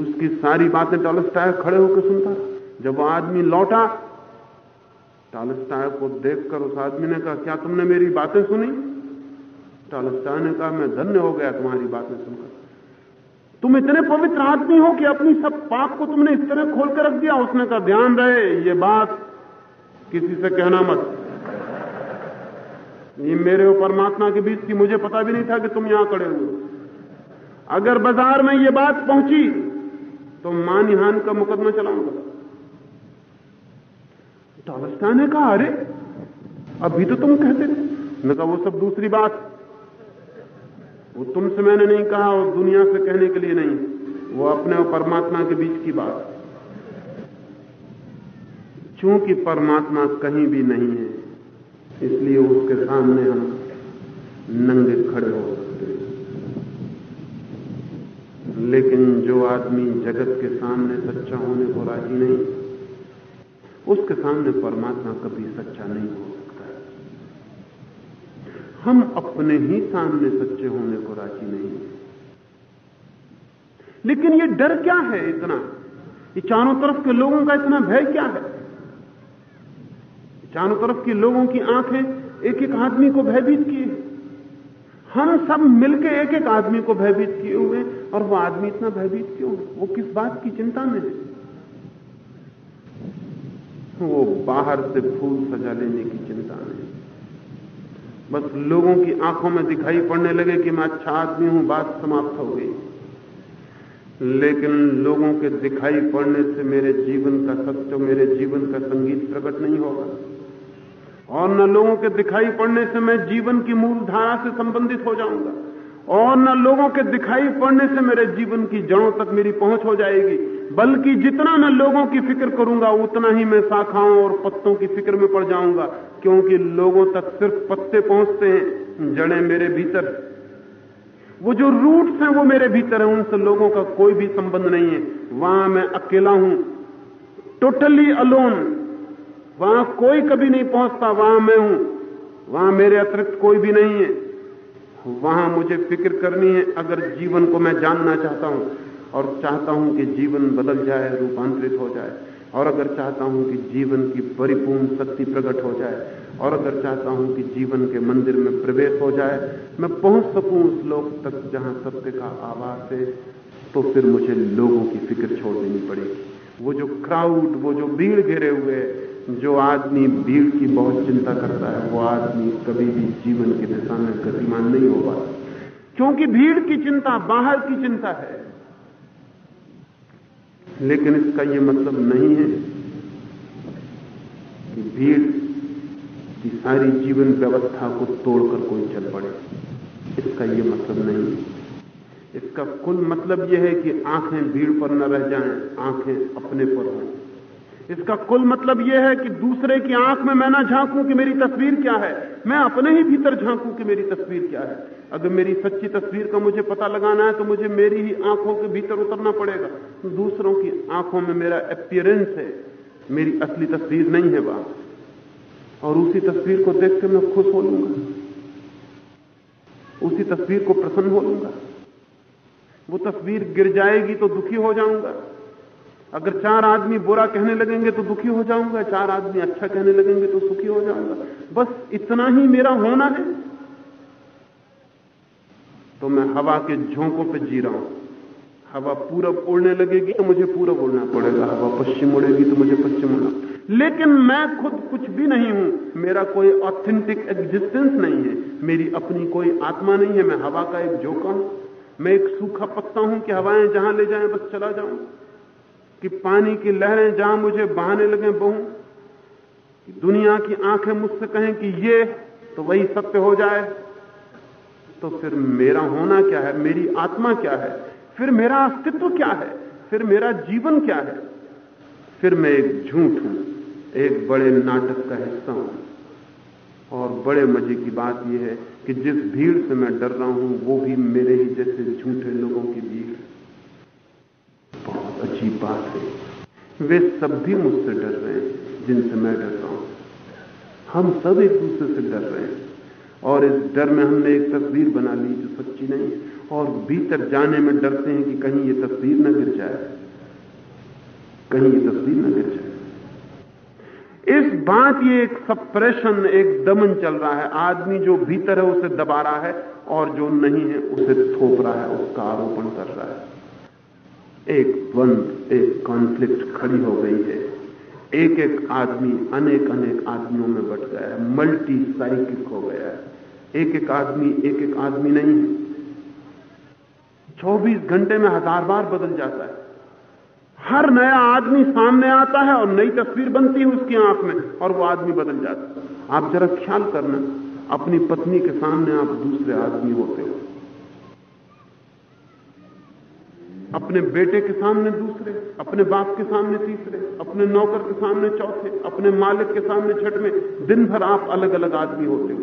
[SPEAKER 2] उसकी सारी बातें टॉलस्टाय खड़े होकर सुनता। जब वो आदमी लौटा टॉलस्टाय को देखकर उस आदमी ने कहा, क्या तुमने मेरी बातें सुनी? टॉलस्टाय ने कहा, मैं धन्य हो गया तुम्हारी बातें सुनकर। तुम इतने पवित्र आदमी हो कि अपनी सब पाप को तुमने इस तरह खोल कर रख दिया। उसने कहा, ध्यान रहे, ये बात किसी से कहना मत। ये मेरे और परमात्मा के बीच की मुझे पता भी नहीं था कि तुम यहाँ खड़े हुए अगर बाज़ार में ये बात पहुँची तो मानहान का मुकदमा चलाऊँगा। टॉलस्टाय ने कहा, अरे, अभी तो तुम कहते थे। मैं कहा, वो सब दूसरी बात। वो तुमसे मैंने नहीं कहा और दुनिया से कहने के लिए नहीं। वो अपने और परमात्मा के बीच की बात। चूँकि परमात्मा कहीं भी नहीं है, इसलिए उसके सामने हम नंगे खड़े हो सकते लेकिन जो आदमी जगत के सामने सच्चा होने को राज़ी नहीं उसके सामने परमात्मा कभी सच्चा नहीं हो सकता। हम अपने ही सामने सच्चे होने को राज़ी नहीं लेकिन ये डर क्या है इतना? ये चारों तरफ़ के लोगों का इतना भय क्या है? चारों तरफ़ के लोगों की आँखें एक एक आदमी को भयभीत किए हम सब मिलकर एक एक आदमी को भयभीत किए हुए और वो आदमी इतना भयभीत क्यों वो किस बात की चिंता में है? वो बाहर से फूल सजा लेने की चिंता में बस लोगों की आँखों में दिखाई पड़ने लगे कि मैं अच्छा आदमी हूँ, बात समाप्त हो गई। लेकिन लोगों के दिखाई पड़ने से मेरे जीवन का सत्य मेरे जीवन का संगीत प्रकट नहीं होगा। और न लोगों के दिखाई पड़ने से मैं जीवन की मूल धारा से संबंधित हो जाऊँगा। और न लोगों के दिखाई पड़ने से मेरे जीवन की जड़ों तक मेरी पहुँच हो जाएगी। बल्कि जितना मैं लोगों की फ़िक्र करूँगा, उतना ही मैं शाखाओं और पत्तों की फ़िक्र में पड़ जाऊँगा, क्योंकि लोगों तक सिर्फ़ पत्ते पहुँचते हैं, जड़ें मेरे भीतर। वो जो रूट्स हैं, वो मेरे भीतर है, उनसे लोगों का कोई भी संबंध नहीं है। वहाँ मैं अकेला हूँ। टोटली अलोन वहाँ कोई कभी नहीं पहुँचता, वहाँ मैं हूँ। वहाँ मेरे अतिरिक्त कोई भी नहीं है। वहाँ मुझे फ़िक्र करनी है, अगर जीवन को मैं जानना चाहता हूँ। और चाहता हूँ कि जीवन बदल जाए, रूपांतरित हो जाए। और अगर चाहता हूँ कि जीवन की परिपूर्ण शक्ति प्रकट हो जाए, और अगर चाहता हूँ कि जीवन के मंदिर में प्रवेश हो जाए, मैं पहुँच सकूँ उस लोक तक जहाँ सत्य का आवास है तो फिर मुझे लोगों की फ़िक्र छोड़ देनी पड़ेगी। वो जो क्राउड, वो जो भीड़ घेरे हुए जो आदमी भीड़ की बहुत चिंता करता है, वो आदमी कभी भी जीवन की दिशा में गतिमान नहीं होगा क्योंकि भीड़ की चिंता, बाहर की चिंता है। लेकिन इसका यह मतलब नहीं है कि भीड़ की सारी जीवन व्यवस्था को तोड़कर कोई चल पड़े। इसका यह मतलब नहीं है। इसका कुल मतलब यह है कि आँखें भीड़ पर न रह जाएँ, आँखें अपने पर हों। इसका कुल मतलब यह है कि दूसरे की आँख में मैं ना झांकूं कि मेरी तस्वीर क्या है। मैं अपने ही भीतर झांकूं कि मेरी तस्वीर क्या है। अगर मेरी सच्ची तस्वीर का मुझे पता लगाना है तो मुझे मेरी ही आँखों के भीतर उतरना पड़ेगा। दूसरों की आँखों में मेरा अपियरेंस है। मेरी असली तस्वीर नहीं है बात और उसी तस्वीर को देख मैं खुश हो लूँगा। उसी तस्वीर को प्रसन्न हो लूँगा। वो तस्वीर गिर जाएगी तो दुखी हो जाऊँगा। अगर चार आदमी बुरा कहने लगेंगे तो दुखी हो जाऊँगा, चार आदमी अच्छा कहने लगेंगे तो सुखी हो जाऊँगा। बस इतना ही मेरा होना है। तो मैं हवा के झोंकों पे जी रहा हूँ। हवा पूरब उड़ने लगेगी तो मुझे पूरब उड़ना पड़ेगा। हवा पश्चिम उड़ेगी तो मुझे पश्चिम उड़ना लेकिन मैं खुद कुछ भी नहीं हूँ। मेरा कोई ऑथेंटिक एग्जिस्टेंस नहीं है। मेरी अपनी कोई आत्मा नहीं है। मैं हवा का एक झोंका हूँ। मैं एक सूखा पत्ता हूँ कि हवाएँ जहाँ ले जाएँ बस चला जाऊँ। कि पानी की लहरें जहाँ मुझे बहाने लगे बहू दुनिया की आँखें मुझसे कहें कि ये तो वही सत्य हो जाए तो फिर मेरा होना क्या है? मेरी आत्मा क्या है? फिर मेरा अस्तित्व क्या है? फिर मेरा जीवन क्या है? फिर मैं एक झूठ हूँ, एक बड़े नाटक का हिस्सा हूँ। और बड़े मज़े की बात यह है कि जिस भीड़ से मैं डर रहा हूँ, वो भी मेरे ही जैसे झूठे लोगों की भीड़। अजीब बात है। वे सब भी मुझसे डर रहे हैं, जिनसे मैं डरता हूँ। हम सब एक दूसरे से डर रहे हैं। और इस डर में हमने एक तस्वीर बना ली जो सच्ची नहीं और भीतर जाने में डरते हैं कि कहीं ये तस्वीर न गिर जाए। कहीं ये तस्वीर न गिर जाए। इस बात ये एक सप्रेशन एक दमन चल रहा है। आदमी जो भीतर है, उसे दबा रहा है, और जो नहीं है, उसे थोप रहा है, उसका आरोपण कर रहा है। एक द्वंद एक कॉन्फ्लिक्ट खड़ी हो गई है। एक एक आदमी अनेक अनेक आदमियों में बट गया है। मल्टी साइकिक हो गया है। एक एक आदमी एक एक आदमी नहीं है। 24 घंटे में हज़ार बार बदल जाता है। हर नया आदमी सामने आता है और नई तस्वीर बनती है उसकी आँख में और वो आदमी बदल जाता है। आप जरा ख्याल करना, अपनी पत्नी के सामने आप दूसरे आदमी होते हो। अपने बेटे के सामने दूसरे, अपने बाप के सामने तीसरे, अपने नौकर के सामने चौथे, अपने मालिक के सामने छठवें, दिन भर आप अलग अलग आदमी होते हो।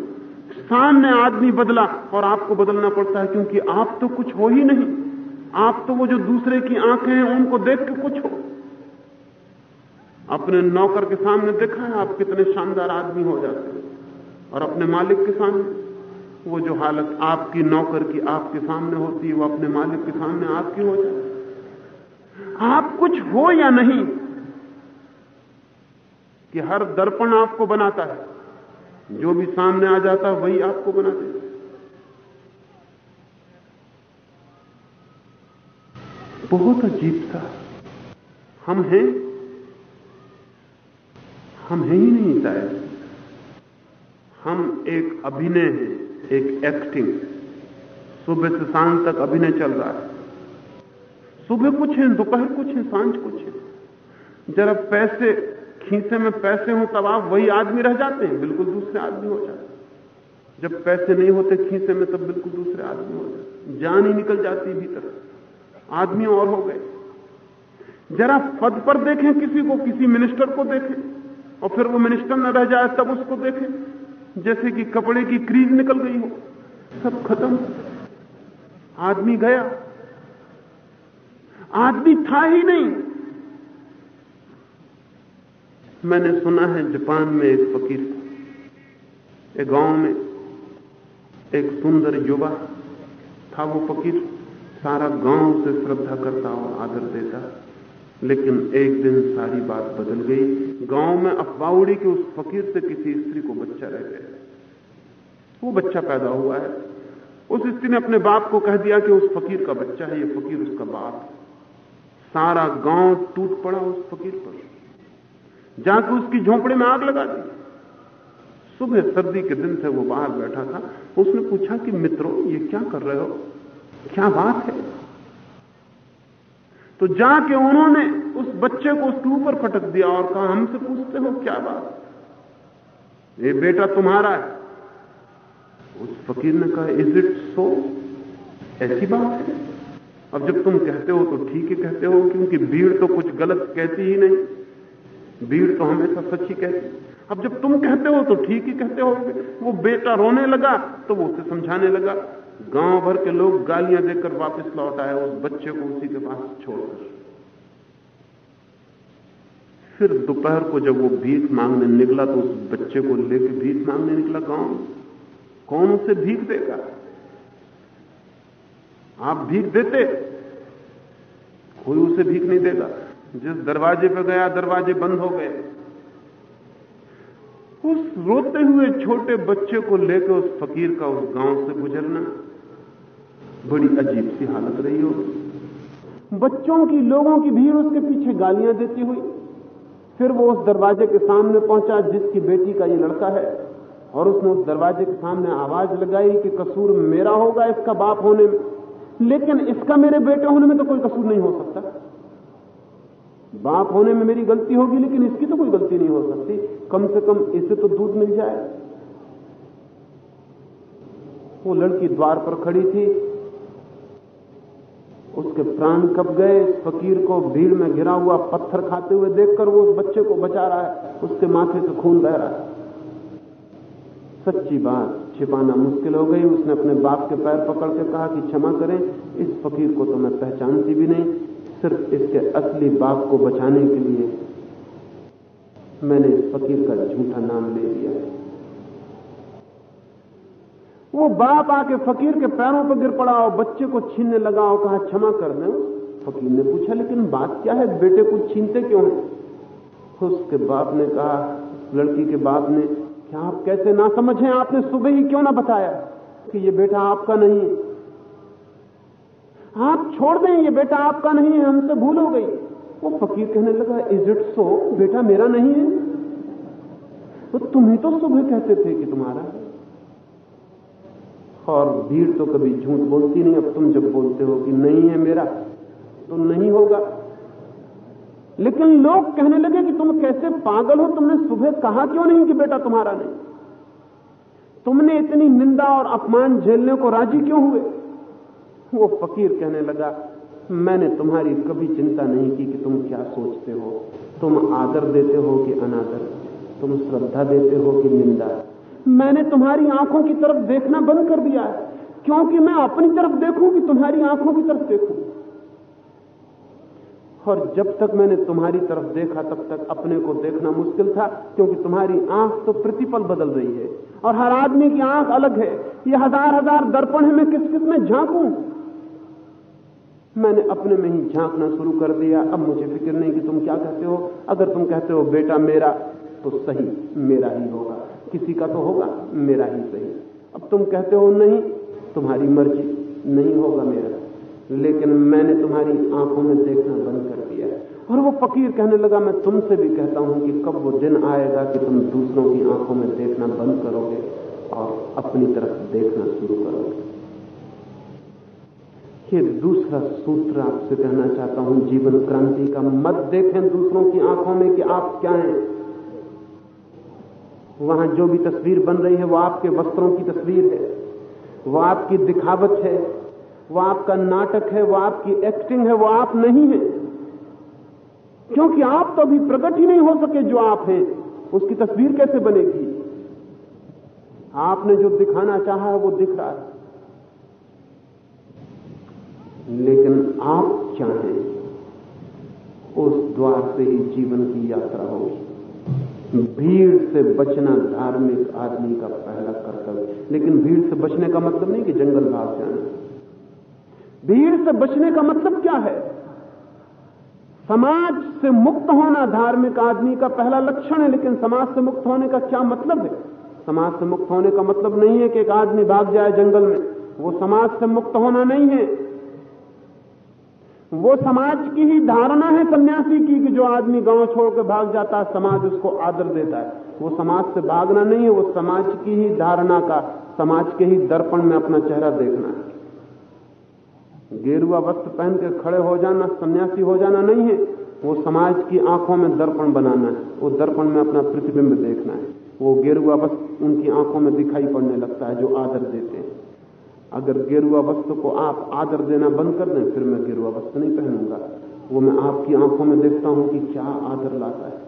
[SPEAKER 2] सामने आदमी बदला और आपको बदलना पड़ता है क्योंकि आप तो कुछ हो ही नहीं। आप तो वो जो दूसरे की आँखें हैं, उनको देख के कुछ हो। अपने नौकर के सामने देखा है आप कितने शानदार आदमी हो जाते हैं। और अपने मालिक के सामने वो जो हालत आपकी नौकर की आपके सामने होती है, वो अपने मालिक के सामने आपकी हो जाती आप कुछ हो या नहीं, कि हर दर्पण आपको बनाता है। जो भी सामने आ जाता है, वही आपको बनाते देता बहुत अजीब सा हम हैं हम हैं ही नहीं शायद। हम एक अभिनय हैं। एक एक्टिंग सुबह से शाम तक अभिनय चल रहा है। सुबह कुछ है, दोपहर कुछ है, साँझ कुछ है। जरा पैसे खीसे में पैसे हो, तब आप वही आदमी रह जाते हैं, बिल्कुल दूसरे आदमी हो जाते जब पैसे नहीं होते खीसे में, तब बिल्कुल दूसरे आदमी हो जाते जान ही निकल जाती भीतर। आदमी और हो गए। जरा पद पर देखें, किसी को, किसी मिनिस्टर को देखें। और फिर वो मिनिस्टर न रह जाए, तब उसको देखें। जैसे कि कपड़े की क्रीज निकल गई हो। सब खत्म। आदमी गया। आदमी था ही नहीं। मैंने सुना है जापान में एक फकीर, एक गाँव में एक सुंदर युवा था वो फकीर, सारा गाँव से श्रद्धा करता और आदर देता। लेकिन एक दिन सारी बात बदल गई। गाँव में अफवाह उड़ी कि उस फकीर से किसी स्त्री को बच्चा रह गया। वो बच्चा पैदा हुआ है। उस स्त्री ने अपने बाप को कह दिया कि उस फकीर का बच्चा है, ये फकीर उसका बाप सारा गाँव टूट पड़ा उस फकीर पर। जाकर उसकी झोंपड़े में आग लगा दी। सुबह सर्दी के दिन से वो बाहर बैठा था। उसने पूछा कि मित्रों, ये क्या कर रहे हो? क्या बात है? तो जाके उन्होंने उस बच्चे को उसके ऊपर फटक दिया और कहा, हमसे पूछते हो क्या बात? ये बेटा तुम्हारा है। उस फकीर ने कहा इज़ इट सो ऐसी बात है? अब जब तुम कहते हो तो ठीक ही कहते हो, क्योंकि भीड़ तो कुछ गलत कहती ही नहीं। भीड़ तो हमेशा सच ही। कहती अब जब तुम कहते हो तो ठीक ही कहते हो वो बेटा रोने लगा तो वो उसे समझाने लगा। गाँव भर के लोग गालियाँ देकर वापस लौट आए, उस बच्चे को उसी के पास छोड़कर। फिर दोपहर को जब वो भीख मांगने निकला तो उस बच्चे को लेकर भीख मांगने निकला गाँव। कौन उसे भीख देगा? आप भीख देते, कोई उसे भीख नहीं देगा। जिस दरवाजे पर गया, दरवाजे बंद हो गए। उस रोते हुए छोटे बच्चे को लेकर उस फकीर का उस गाँव से गुजरना। बड़ी अजीब सी हालत रही हो। बच्चों की, लोगों की भीड़ उसके पीछे गालियाँ देती हुई। फिर वो उस दरवाजे के सामने पहुँचा जिसकी बेटी का ये लड़का है। और उसने उस दरवाजे के सामने आवाज़ लगाई कि कसूर मेरा होगा इसका बाप होने में। लेकिन इसका मेरे बेटे होने में तो कोई कसूर नहीं हो सकता। बाप होने में मेरी गलती होगी, लेकिन इसकी तो कोई गलती नहीं हो सकती। कम से कम इसे तो दूध मिल जाए। वो लड़की द्वार पर खड़ी थी। उसके प्राण कब गए, फकीर को भीड़ में घिरा हुआ पत्थर खाते हुए देखकर वो बच्चे को बचा रहा है, उसके माथे से खून बह रहा है। सच्ची बात, छिपाना मुश्किल हो गई। उसने अपने बाप के पैर पकड़ के कहा कि क्षमा करें, इस फकीर को तो मैं पहचानती भी नहीं, सिर्फ़ इसके असली बाप को बचाने के लिए मैंने इस फकीर का झूठा नाम ले लिया है। वो बाप आके फकीर के पैरों पर गिर पड़ा और बच्चे को छीनने लगा और कहा, क्षमा कर दे फकीर ने पूछा, लेकिन बात क्या है? बेटे को छीनते क्यों हैं? उसके बाप ने कहा, लड़की के बाप ने क्या आप कैसे ना समझें? आपने सुबह ही क्यों ना बताया कि ये बेटा आपका नहीं है? आप छोड़ दें, ये बेटा आपका नहीं है, हमसे भूल हो गई। वो फकीर कहने लगा इज़ इट सो बेटा मेरा नहीं है? तो तुम ही तो सुबह कहते थे कि तुम्हारा है। और भीड़ तो कभी झूठ बोलती नहीं। अब तुम जब बोलते हो कि नहीं है मेरा तो नहीं होगा। लेकिन लोग कहने लगे कि तुम कैसे पागल हो? तुमने सुबह कहा क्यों नहीं कि बेटा तुम्हारा नहीं? तुमने इतनी निंदा और अपमान झेलने को राज़ी क्यों हुए? वो फकीर कहने लगा, मैंने तुम्हारी कभी चिंता नहीं की कि तुम क्या सोचते हो। तुम आदर देते हो कि अनादर, तुम श्रद्धा देते हो कि निंदा। मैंने तुम्हारी आँखों की तरफ़ देखना बंद कर दिया है, क्योंकि मैं अपनी तरफ़ देखूँ कि तुम्हारी आँखों की तरफ़ देखूँ। और जब तक मैंने तुम्हारी तरफ़ देखा, तब तक अपने को देखना मुश्किल था, क्योंकि तुम्हारी आँख तो प्रतिपल बदल रही है। और हर आदमी की आँख अलग है। ये हज़ार हज़ार दर्पण है, मैं किस किसमें झांकूं? मैंने अपने में ही झांकना शुरू कर दिया। अब मुझे फ़िक्र नहीं कि तुम क्या कहते हो। अगर तुम कहते हो, बेटा मेरा तो सही मेरा ही होगा। किसी का तो होगा, मेरा ही सही। अब तुम कहते हो नहीं, तुम्हारी मर्ज़ी, नहीं होगा मेरा। लेकिन मैंने तुम्हारी आँखों में देखना बंद कर दिया और वो फकीर कहने लगा, मैं तुमसे भी कहता हूँ कि कब वो दिन आएगा कि तुम दूसरों की आँखों में देखना बंद करोगे और अपनी तरफ़ देखना शुरू करोगे? ये दूसरा सूत्र आपसे कहना चाहता हूँ, जीवन क्रांति का। मत देखें दूसरों की आँखों में कि आप क्या हैं। वहाँ जो भी तस्वीर बन रही है, वो आपके वस्त्रों की तस्वीर है। वो आपकी दिखावट है। वो आपका नाटक है। वो आपकी एक्टिंग है। वो आप नहीं है। क्योंकि आप तो अभी प्रकट ही नहीं हो सके जो आप हैं। उसकी तस्वीर कैसे बनेगी? आपने जो दिखाना चाहा है, वो दिख रहा है। लेकिन आप चाहें, उस द्वार से ही जीवन की यात्रा होगी। भीड़ से बचना धार्मिक आदमी का पहला कर्तव्य लेकिन भीड़ से बचने का मतलब नहीं कि जंगल भाग जाना भीड़ से बचने का मतलब क्या है? समाज से मुक्त होना धार्मिक आदमी का पहला लक्षण है, लेकिन समाज से मुक्त होने का क्या मतलब है? समाज से मुक्त होने का मतलब नहीं है कि एक आदमी भाग जाए जंगल में। वो समाज से मुक्त होना नहीं है। वो समाज की ही धारणा है सन्यासी की कि जो आदमी गाँव छोड़कर भाग जाता है, समाज उसको आदर देता है। वो समाज से भागना नहीं है, वो समाज की ही धारणा का, समाज के ही दर्पण में अपना चेहरा देखना है। गेरुआ वस्त्र पहन के खड़े हो जाना, सन्यासी हो जाना नहीं है, वो समाज की आँखों में दर्पण बनाना है, वो दर्पण में अपना प्रतिबिंब देखना है। वो गेरुआ वस्त्र उनकी आँखों में दिखाई पड़ने लगता है, जो आदर देते हैं। अगर गेरुआ वस्त्र को आप आदर देना बंद कर दें, फिर मैं गेरुआ वस्त्र नहीं पहनूँगा। वो मैं आपकी आँखों में देखता हूँ कि क्या आदर लाता है।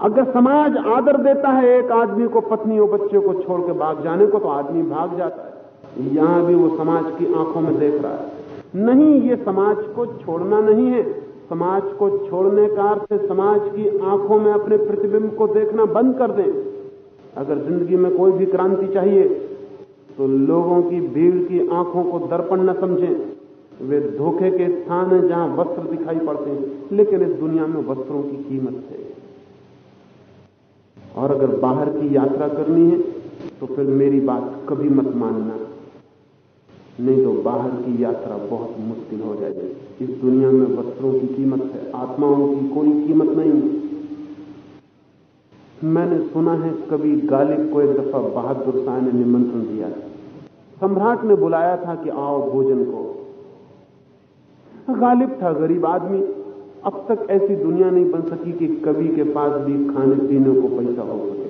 [SPEAKER 2] अगर समाज आदर देता है, एक आदमी को पत्नी और बच्चे को छोड़ के भाग जाने को तो आदमी भाग जाता है। यहाँ भी वो समाज की आँखों में देख रहा है। नहीं, ये समाज को छोड़ना नहीं है। समाज को छोड़ने का अर्थ समाज की आँखों में अपने प्रतिबिंब को देखना बंद कर दें। अगर ज़िंदगी में कोई भी क्रांति चाहिए तो लोगों की भीड़ की आँखों को दर्पण न समझें। वे धोखे के स्थान हैं जहाँ वस्त्र दिखाई पड़ते हैं, लेकिन इस दुनिया में वस्त्रों की कीमत है। और अगर बाहर की यात्रा करनी है तो फिर मेरी बात कभी मत मानना। नहीं तो बाहर की यात्रा बहुत मुश्किल हो जाएगी। इस दुनिया में वस्त्रों की कीमत है, आत्माओं की कोई कीमत नहीं। मैंने सुना है, कभी गालिब को एक दफ़ा बहादुर शाह ने निमंत्रण दिया सम्राट ने बुलाया था कि आओ भोजन को गालिब था, गरीब आदमी। अब तक ऐसी दुनिया नहीं बन सकी कि कवि के पास भी खाने पीने को पैसा हो सके।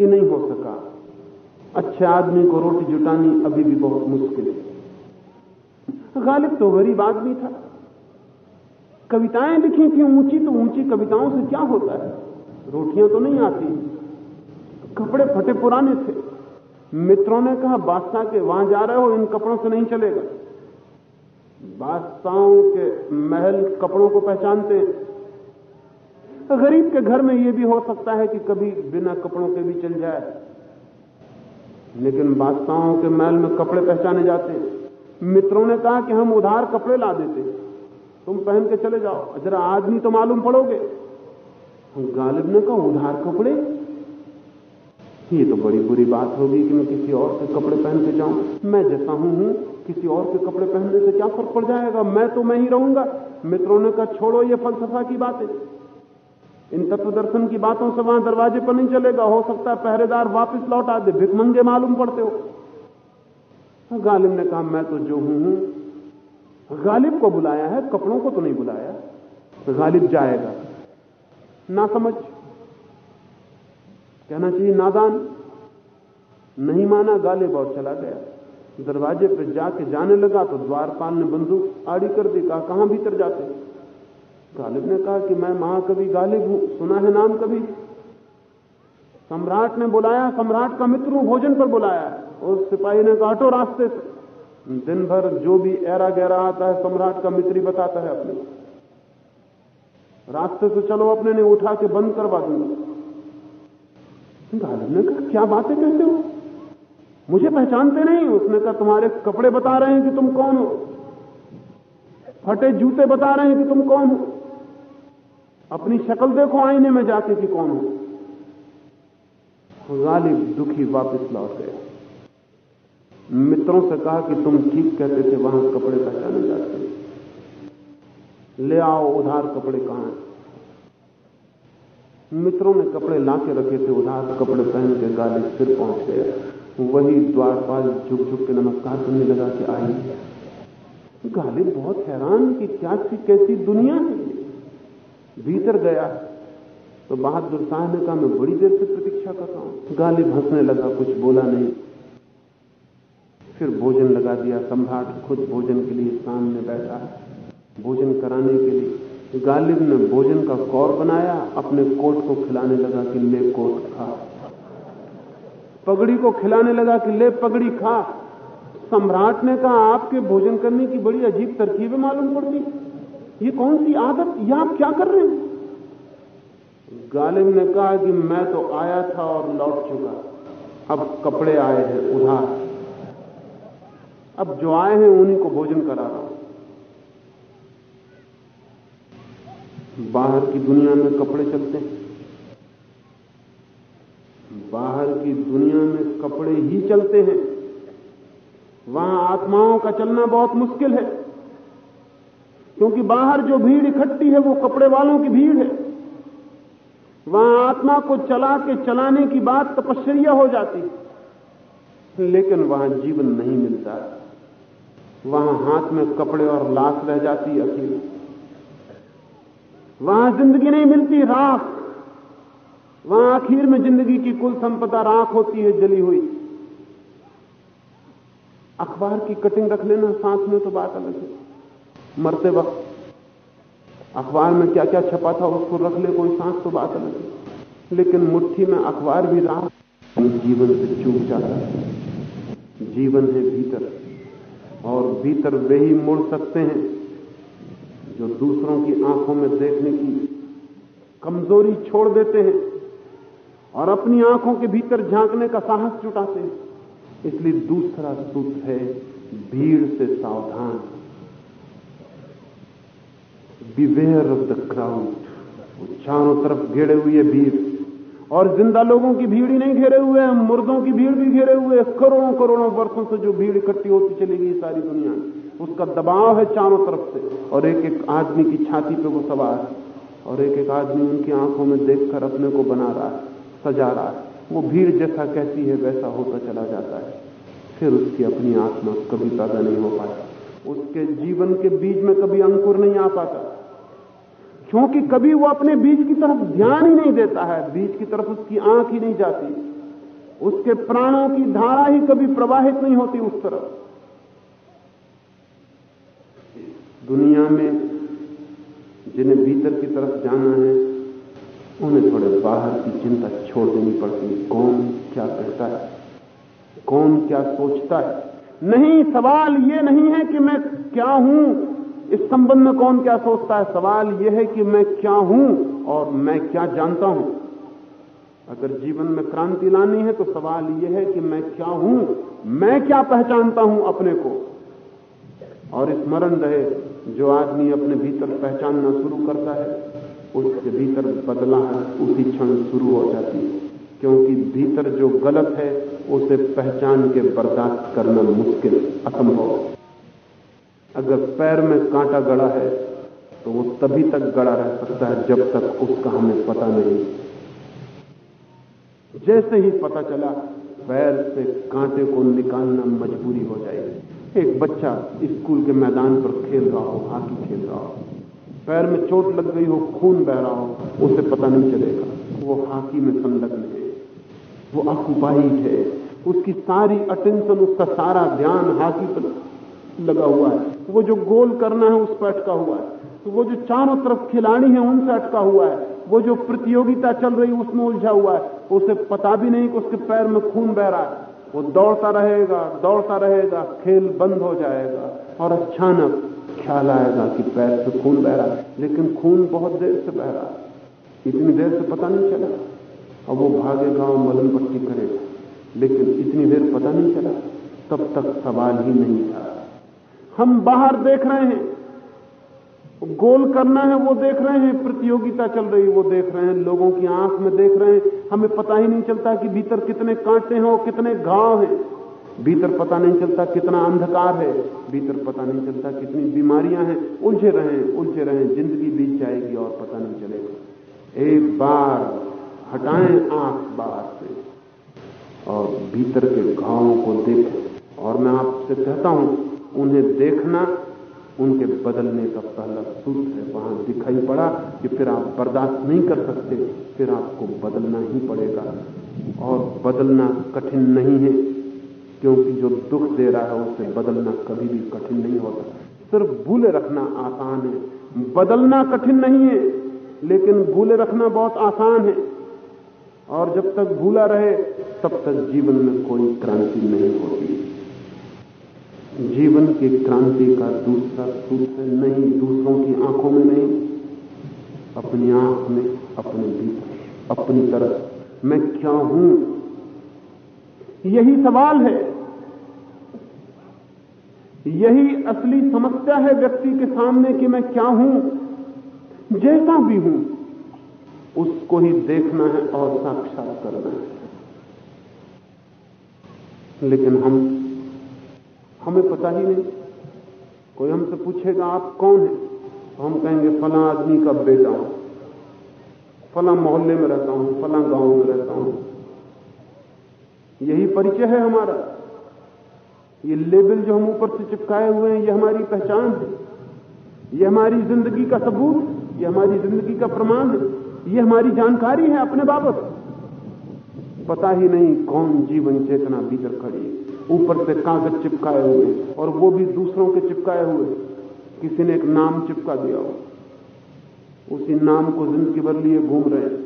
[SPEAKER 2] ये नहीं हो सका। अच्छे आदमी को रोटी जुटानी अभी भी बहुत मुश्किल है। गालिब तो गरीब आदमी था। कविताएँ लिखी थी ऊँची तो ऊँची कविताओं से क्या होता है? रोटियाँ तो नहीं आती। कपड़े फटे पुराने थे। मित्रों ने कहा, बादशाह के वहाँ जा रहे हो, इन कपड़ों से नहीं चलेगा. बादशाहों के महल कपड़ों को पहचानते हैं। गरीब के घर में यह भी हो सकता है कि कभी बिना कपड़ों के भी चल जाए। लेकिन बादशाहों के महल में कपड़े पहचाने जाते हैं। मित्रों ने कहा कि हम उधार कपड़े ला देते तुम पहन के चले जाओ। जरा आदमी तो मालूम पड़ोगे। गालिब ने कहा, उधार कपड़े? ये तो बड़ी बुरी बात होगी कि मैं किसी और के कपड़े पहन के जाऊँ। मैं जैसा हूँ हूँ, किसी और के कपड़े पहनने से क्या फ़र्क पड़ जाएगा? मैं तो मैं ही रहूँगा। मित्रों ने कहा, छोड़ो ये फलसफा की बातें। इन तत्व दर्शन की बातों से वहाँ दरवाजे पर नहीं चलेगा। हो सकता है पहरेदार वापस लौट आ दे। भिकमंगे मालूम पड़ते हो। गालिब ने कहा, मैं तो जो हूँ। गालिब को बुलाया है, कपड़ों को तो नहीं बुलाया। गालिब जाएगा। ना समझ। कहना चाहिए, नादान। नहीं माना गालिब और चला गया। दरवाजे पर जाके जाने लगा तो द्वारपाल ने बंदूक आड़ी कर दी, कहा, कहाँ भीतर जाते? गालिब ने कहा कि, मैं महाकवि गालिब हूँ, सुना है नाम कभी? सम्राट ने बुलाया, सम्राट का मित्र हूँ, भोजन पर बुलाया। उस सिपाही ने कहा, हटो रास्ते से। दिन भर जो भी ऐरा गहरा आता है, सम्राट का मित्र ही बताता है अपने। रास्ते से चलो, अपने ने उठा के बंद करवा दूँगा। गालिब ने कहा, क्या बातें कहते हो? मुझे पहचानते नहीं उसने कहा, तुम्हारे कपड़े बता रहे हैं कि तुम कौन हो। फटे जूते बता रहे हैं कि तुम कौन हो। अपनी शक्ल देखो आईने में जाके कि कौन हो। गालिब दुखी वापस लौट गया। मित्रों से कहा कि तुम ठीक कहते थे, वहाँ कपड़े पहचाने जाते ले आओ, उधार कपड़े कहाँ हैं? मित्रों ने कपड़े लाके रखे थे, उधार कपड़े पहन के गालिब फिर पहुँच गया वही द्वारपाल झुक झुक के नमस्कार करने लगा कि आई। गालिब बहुत हैरान कि क्या सी कैसी दुनिया है। भीतर गया तो बहादुर शाह ने कहा, मैं बड़ी देर से प्रतीक्षा कर रहा हूँ। गालिब हंसने लगा, कुछ बोला नहीं। फिर भोजन लगा दिया। सम्राट खुद भोजन के लिए सामने बैठा। भोजन कराने के लिए गालिब ने भोजन का कौर बनाया, अपने कोट को खिलाने लगा कि ले कोट खा। पगड़ी को खिलाने लगा कि ले पगड़ी खा। सम्राट ने कहा, आपके भोजन करने की बड़ी अजीब तरकीबें मालूम पड़ती। ये कौन सी आदत? यह आप क्या कर रहे हैं? गालिब ने कहा कि मैं तो आया था और लौट चुका। अब कपड़े आए हैं, उधार। अब जो आए हैं, उन्हीं को भोजन करा रहा हूँ। बाहर की दुनिया में कपड़े चलते हैं। बाहर की दुनिया में कपड़े ही चलते हैं। वहाँ आत्माओं का चलना बहुत मुश्किल है। क्योंकि बाहर जो भीड़ इकट्ठी है, वो कपड़े वालों की भीड़ है। वहाँ आत्मा को चला के चलाने की बात तपश्चर्या हो जाती है। लेकिन वहाँ जीवन नहीं मिलता। वहाँ हाथ में कपड़े और लाश रह जाती अकेली। वहाँ ज़िंदगी नहीं मिलती, राख। वहाँ आखिर में ज़िंदगी की कुल संपदा राख होती है, जली हुई। अखबार की कटिंग रख लेना, सांस में तो बात अलग है। मरते वक्त अखबार में क्या क्या छपा था, उसको रख ले, कोई सांस तो बात अलग है। लेकिन मुट्ठी में अखबार भी राख जीवन से चूक जाता है। जीवन है भीतर, और भीतर वे ही मुड़ सकते हैं जो दूसरों की आँखों में देखने की कमज़ोरी छोड़ देते हैं और अपनी आँखों के भीतर झांकने का साहस जुटाते हैं। इसलिए दूसरा सूत्र है भीड़ से सावधान। बिवेयर ऑफ़ द क्राउड चारों तरफ़ घेरे हुए भीड़। और ज़िंदा लोगों की भीड़ ही नहीं घेरे हुए हैं, मुर्दों की भीड़ भी घेरे हुए करोड़ों करोड़ों वर्षों से जो भीड़ इकट्ठी होती चली गई सारी दुनिया में। उसका दबाव है चारों तरफ़ से। और एक एक आदमी की छाती पे वो सवार है। और एक एक आदमी उनकी आँखों में देखकर अपने को बना रहा है, सजा रहा है। वो भीड़ जैसा कहती है, वैसा होता चला जाता है। फिर उसकी अपनी आत्मा कभी पैदा नहीं हो पाती उसके जीवन के बीज में कभी अंकुर नहीं आ पाता। क्योंकि कभी वो अपने बीज की तरफ़ ध्यान ही नहीं देता है। बीज की तरफ़ उसकी आँख ही नहीं जाती। उसके प्राणों की धारा ही कभी प्रवाहित नहीं होती उस तरफ़। दुनिया में जिन्हें भीतर की तरफ़ जाना है, उन्हें थोड़े बाहर की चिंता छोड़ देनी पड़ती है। कौन क्या कहता है? कौन क्या सोचता है? नहीं, सवाल ये नहीं है कि मैं क्या हूँ। इस संबंध में कौन क्या सोचता है? सवाल यह है कि मैं क्या हूँ और मैं क्या जानता हूँ। अगर जीवन में क्रांति लानी है तो सवाल यह है कि मैं क्या हूँ? मैं क्या पहचानता हूँ अपने को? और स्मरण रहे, जो आदमी अपने भीतर पहचानना शुरू करता है, उसके भीतर बदलाहट उसी क्षण शुरू हो जाती है। क्योंकि भीतर जो गलत है, उसे पहचान के बर्दाश्त करना मुश्किल असंभव अगर पैर में कांटा गड़ा है तो वो तभी तक गड़ा रह सकता है, जब तक उसका हमें पता नहीं। जैसे ही पता चला, पैर से कांटे को निकालना मजबूरी हो जाएगी। एक बच्चा स्कूल के मैदान पर खेल रहा हो, हाकी खेल रहा हो, पैर में चोट लग गई हो, खून बह रहा हो, उसे पता नहीं चलेगा। वो हाकी में संलग्न है, वो अकुपाइट है, उसकी सारी अटेंशन उसका सारा ध्यान हाकी पर लगा हुआ है। वो जो गोल करना है, उस पर अटका हुआ है। तो वो जो चारों तरफ़ खिलाड़ी हैं उनसे अटका हुआ है। वो जो प्रतियोगिता चल रही उसमें उलझा हुआ है। उसे पता भी नहीं कि उसके पैर में खून बह रहा है। वो दौड़ता रहेगा दौड़ता रहेगा, खेल बंद हो जाएगा और अचानक ख्याल आएगा कि पैर से खून बह रहा है। लेकिन खून बहुत देर से बह रहा है। इतनी देर से पता नहीं चला। और वो भागेगा और मलम पट्टी करेगा लेकिन इतनी देर पता नहीं चला। तब तक सवाल ही नहीं था। हम बाहर देख रहे हैं। गोल करना है, वो देख रहे हैं, प्रतियोगिता चल रही है, वो देख रहे हैं, लोगों की आँख में देख रहे हैं। हमें पता ही नहीं चलता कि भीतर कितने कांटे हैं और कितने घाव हैं। भीतर पता नहीं चलता कितना अंधकार है, भीतर पता नहीं चलता कितनी बीमारियाँ हैं। उलझे रहे उलझे रहे, ज़िंदगी बीत जाएगी और पता नहीं चलेगा। एक बार हटाएँ आँख बाहर से और भीतर के घावों को देखें। और मैं आपसे कहता हूँ, उन्हें देखना उनके बदलने का पहला सूत्र है। वहाँ दिखाई पड़ा कि फिर आप बर्दाश्त नहीं कर सकते, फिर आपको बदलना ही पड़ेगा। और बदलना कठिन नहीं है, क्योंकि जो दुख दे रहा है उसे बदलना कभी भी कठिन नहीं होता। सिर्फ़ भूले रखना आसान है। बदलना कठिन नहीं है, लेकिन भूले रखना बहुत आसान है। और जब तक भूला रहे, तब तक जीवन में कोई क्रांति नहीं होती। जीवन की क्रांति का दूसरा सूत्र है नहीं, दूसरों की आँखों में नहीं, अपनी आँख में, अपने भीतर अपनी तरफ़। मैं क्या हूँ? यही सवाल है। यही असली समस्या है व्यक्ति के सामने कि मैं क्या हूँ? जैसा भी हूँ, उसको ही देखना है और साक्षात करना है। लेकिन हम हमें पता ही नहीं। कोई हमसे पूछेगा, आप कौन है? तो हम कहेंगे, फला आदमी का बेटा हूँ। फला मोहल्ले में रहता हूँ, फला गाँव में रहता हूँ। यही परिचय है हमारा। ये लेबल जो हम ऊपर से चिपकाए हुए हैं, ये हमारी पहचान है। ये हमारी ज़िंदगी का सबूत ये हमारी ज़िंदगी का प्रमाण है। ये हमारी जानकारी है अपने बाबत। पता ही नहीं कौन जीवन चेतना भीतर खड़ी है। ऊपर से कागज़ चिपकाए हुए और वो भी दूसरों के चिपकाए हुए। किसी ने एक नाम चिपका दिया हो। उसी नाम को ज़िंदगी भर लिए घूम रहे हैं।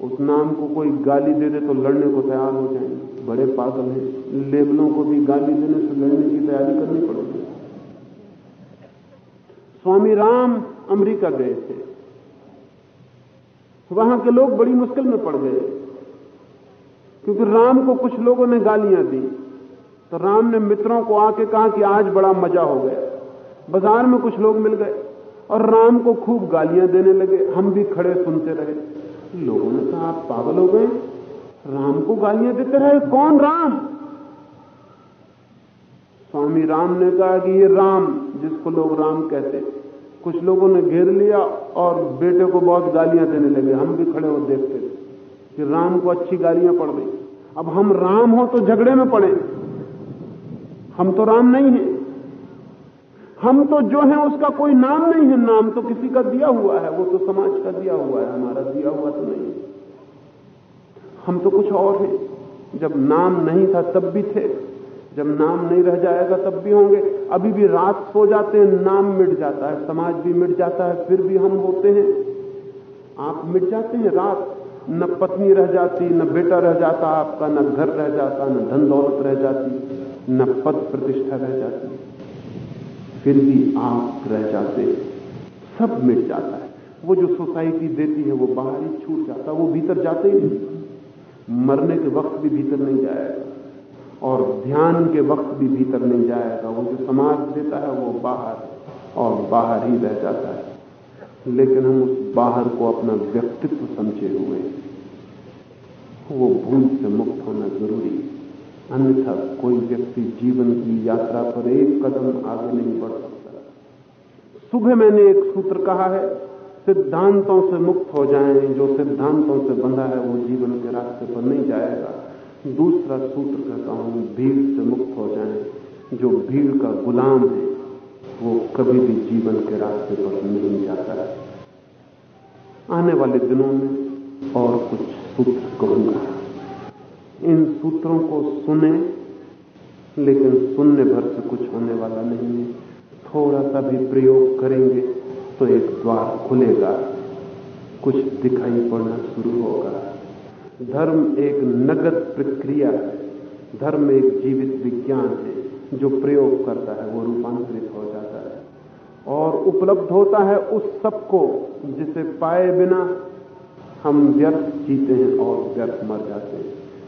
[SPEAKER 2] उस नाम को कोई गाली दे दे तो लड़ने को तैयार हो जाएँगे। बड़े पागल हैं। लेबलों को भी गाली देने से लड़ने की तैयारी करनी पड़ेगी। स्वामी राम अमेरिका गए थे। वहाँ के लोग बड़ी मुश्किल में पड़ गए। क्योंकि राम को कुछ लोगों ने गालियाँ दी। तो राम ने मित्रों को आके कहा कि आज बड़ा मज़ा हो गया। बाज़ार में कुछ लोग मिल गए और राम को खूब गालियाँ देने लगे। हम भी खड़े सुनते रहे। लोगों ने कहा, आप पागल हो गए। राम को गालियाँ देते रहे? कौन राम? स्वामी राम ने कहा कि ये राम, जिसको लोग राम कहते कुछ लोगों ने घेर लिया और बेटे को बहुत गालियाँ देने लगे। हम भी खड़े हो देखते थे। कि राम को अच्छी गालियाँ पड़ गई अब हम राम हो तो झगड़े में पड़े। हम तो राम नहीं हैं। हम तो जो है उसका कोई नाम नहीं है। नाम तो किसी का दिया हुआ है। वो तो समाज का दिया हुआ है। हमारा दिया हुआ तो नहीं हम तो कुछ और हैं। जब नाम नहीं था तब भी थे। जब नाम नहीं रह जाएगा तब भी होंगे। अभी भी रात सो जाते हैं, नाम मिट जाता है। समाज भी मिट जाता है, फिर भी हम होते हैं। आप मिट जाते हैं रात। न पत्नी रह जाती, न बेटा रह जाता, आपका न घर रह जाता, न धन दौलत रह जाती, न पद प्रतिष्ठा रह जाती। फिर भी आप रह जाते, सब मिट जाता है। वो जो सोसाइटी देती है, वो बाहर ही छूट जाता, वो भीतर जाते ही नहीं। मरने के वक्त भी भीतर नहीं जाएगा, और ध्यान के वक्त भी भीतर नहीं जाएगा। वो जो समाज देता है, वो बाहर और बाहर ही रह जाता है। लेकिन हम उस बाहर को अपना व्यक्तित्व समझे हुए वो भूल से मुक्त होना ज़रूरी अन्यथा कोई व्यक्ति जीवन की यात्रा पर एक कदम आगे नहीं बढ़ सकता। सुबह मैंने एक सूत्र कहा है, सिद्धांतों से मुक्त हो जाएँ, जो सिद्धांतों से बंधा है, वो जीवन के रास्ते पर नहीं जाएगा। दूसरा सूत्र कहता हूँ, भीड़ से मुक्त हो जाएँ, जो भीड़ का गुलाम है। वो कभी भी जीवन के रास्ते पर नहीं जाता। है आने वाले दिनों में और कुछ सूत्र कहूँगा। इन सूत्रों को सुने, लेकिन सुनने भर से कुछ होने वाला नहीं है। थोड़ा सा भी प्रयोग करेंगे तो एक द्वार खुलेगा। कुछ दिखाई पड़ना शुरू होगा। धर्म एक नगद प्रक्रिया है। धर्म एक जीवित विज्ञान है। जो प्रयोग करता है, वो रूपांतरित हो जाता है। और उपलब्ध होता है उस सबको जिसे पाए बिना हम व्यर्थ जीते हैं और व्यर्थ मर जाते हैं।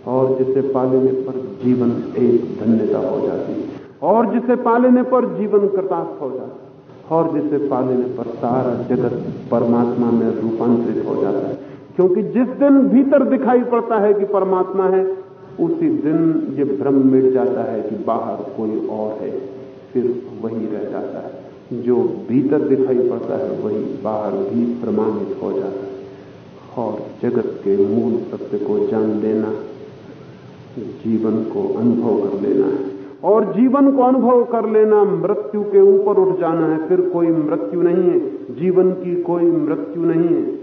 [SPEAKER 2] और जिसे पालेने पर जीवन एक धन्यता हो जाती है। और जिसे पालेने पर जीवन कृतार्थ हो जाता है। और जिसे पालेने पर सारा जगत परमात्मा में रूपांतरित हो जाता है। क्योंकि जिस दिन भीतर दिखाई पड़ता है कि परमात्मा है, उसी दिन ये भ्रम मिट जाता है कि बाहर कोई और है सिर्फ़ वही रह जाता है। जो भीतर दिखाई पड़ता है, वही बाहर भी प्रमाणित हो जाता है। और जगत के मूल सत्य को जान लेना, जीवन को अनुभव कर लेना है। और जीवन को अनुभव कर लेना, मृत्यु के ऊपर उठ जाना है। फिर कोई मृत्यु नहीं है, जीवन की कोई मृत्यु नहीं है।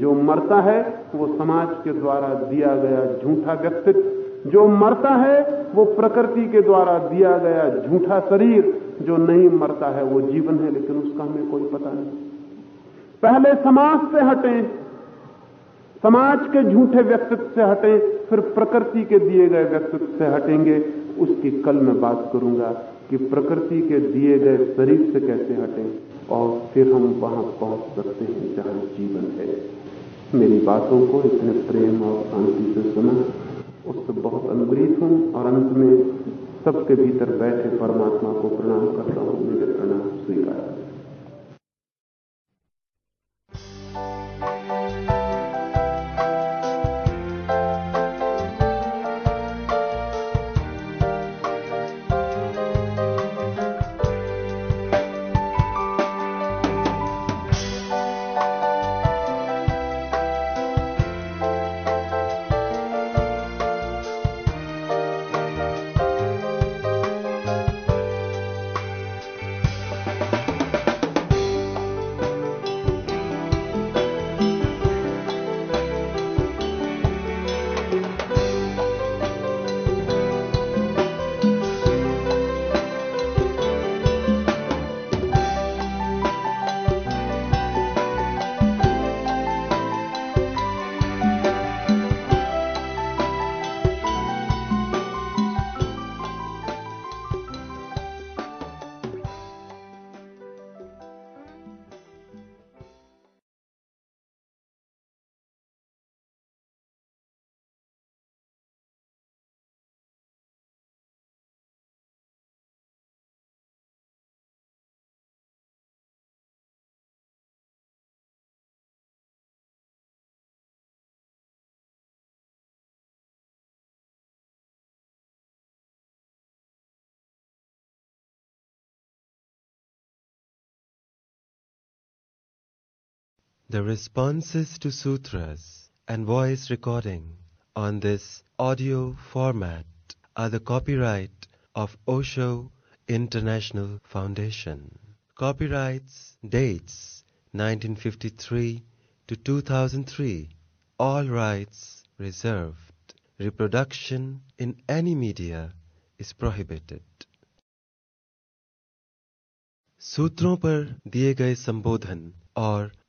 [SPEAKER 2] जो मरता है, वो समाज के द्वारा दिया गया झूठा व्यक्तित्व। जो मरता है, वो प्रकृति के द्वारा दिया गया झूठा शरीर। जो नहीं मरता है, वो जीवन है, लेकिन उसका हमें कोई पता नहीं। पहले समाज से हटें, समाज के झूठे व्यक्तित्व से हटें, फिर प्रकृति के दिए गए व्यक्तित्व से हटेंगे। उसकी कल मैं बात करूँगा कि प्रकृति के दिए गए शरीर से कैसे हटें, और फिर हम वहाँ पहुँच सकते हैं जहाँ जीवन है। मेरी बातों को इतने प्रेम और शांति से सुना। उससे बहुत अनुग्रहित हूँ, और अंत में सबके भीतर बैठे परमात्मा को प्रणाम कर रहा हूँ मेरे प्रणाम स्वीकार।
[SPEAKER 1] The responses to sutras and voice recording on this audio format are the copyright of Osho International Foundation. Copyrights dates 1953 to 2003. All rights reserved. Reproduction in any media is prohibited. सूत्रों पर दिए गए संबोधन और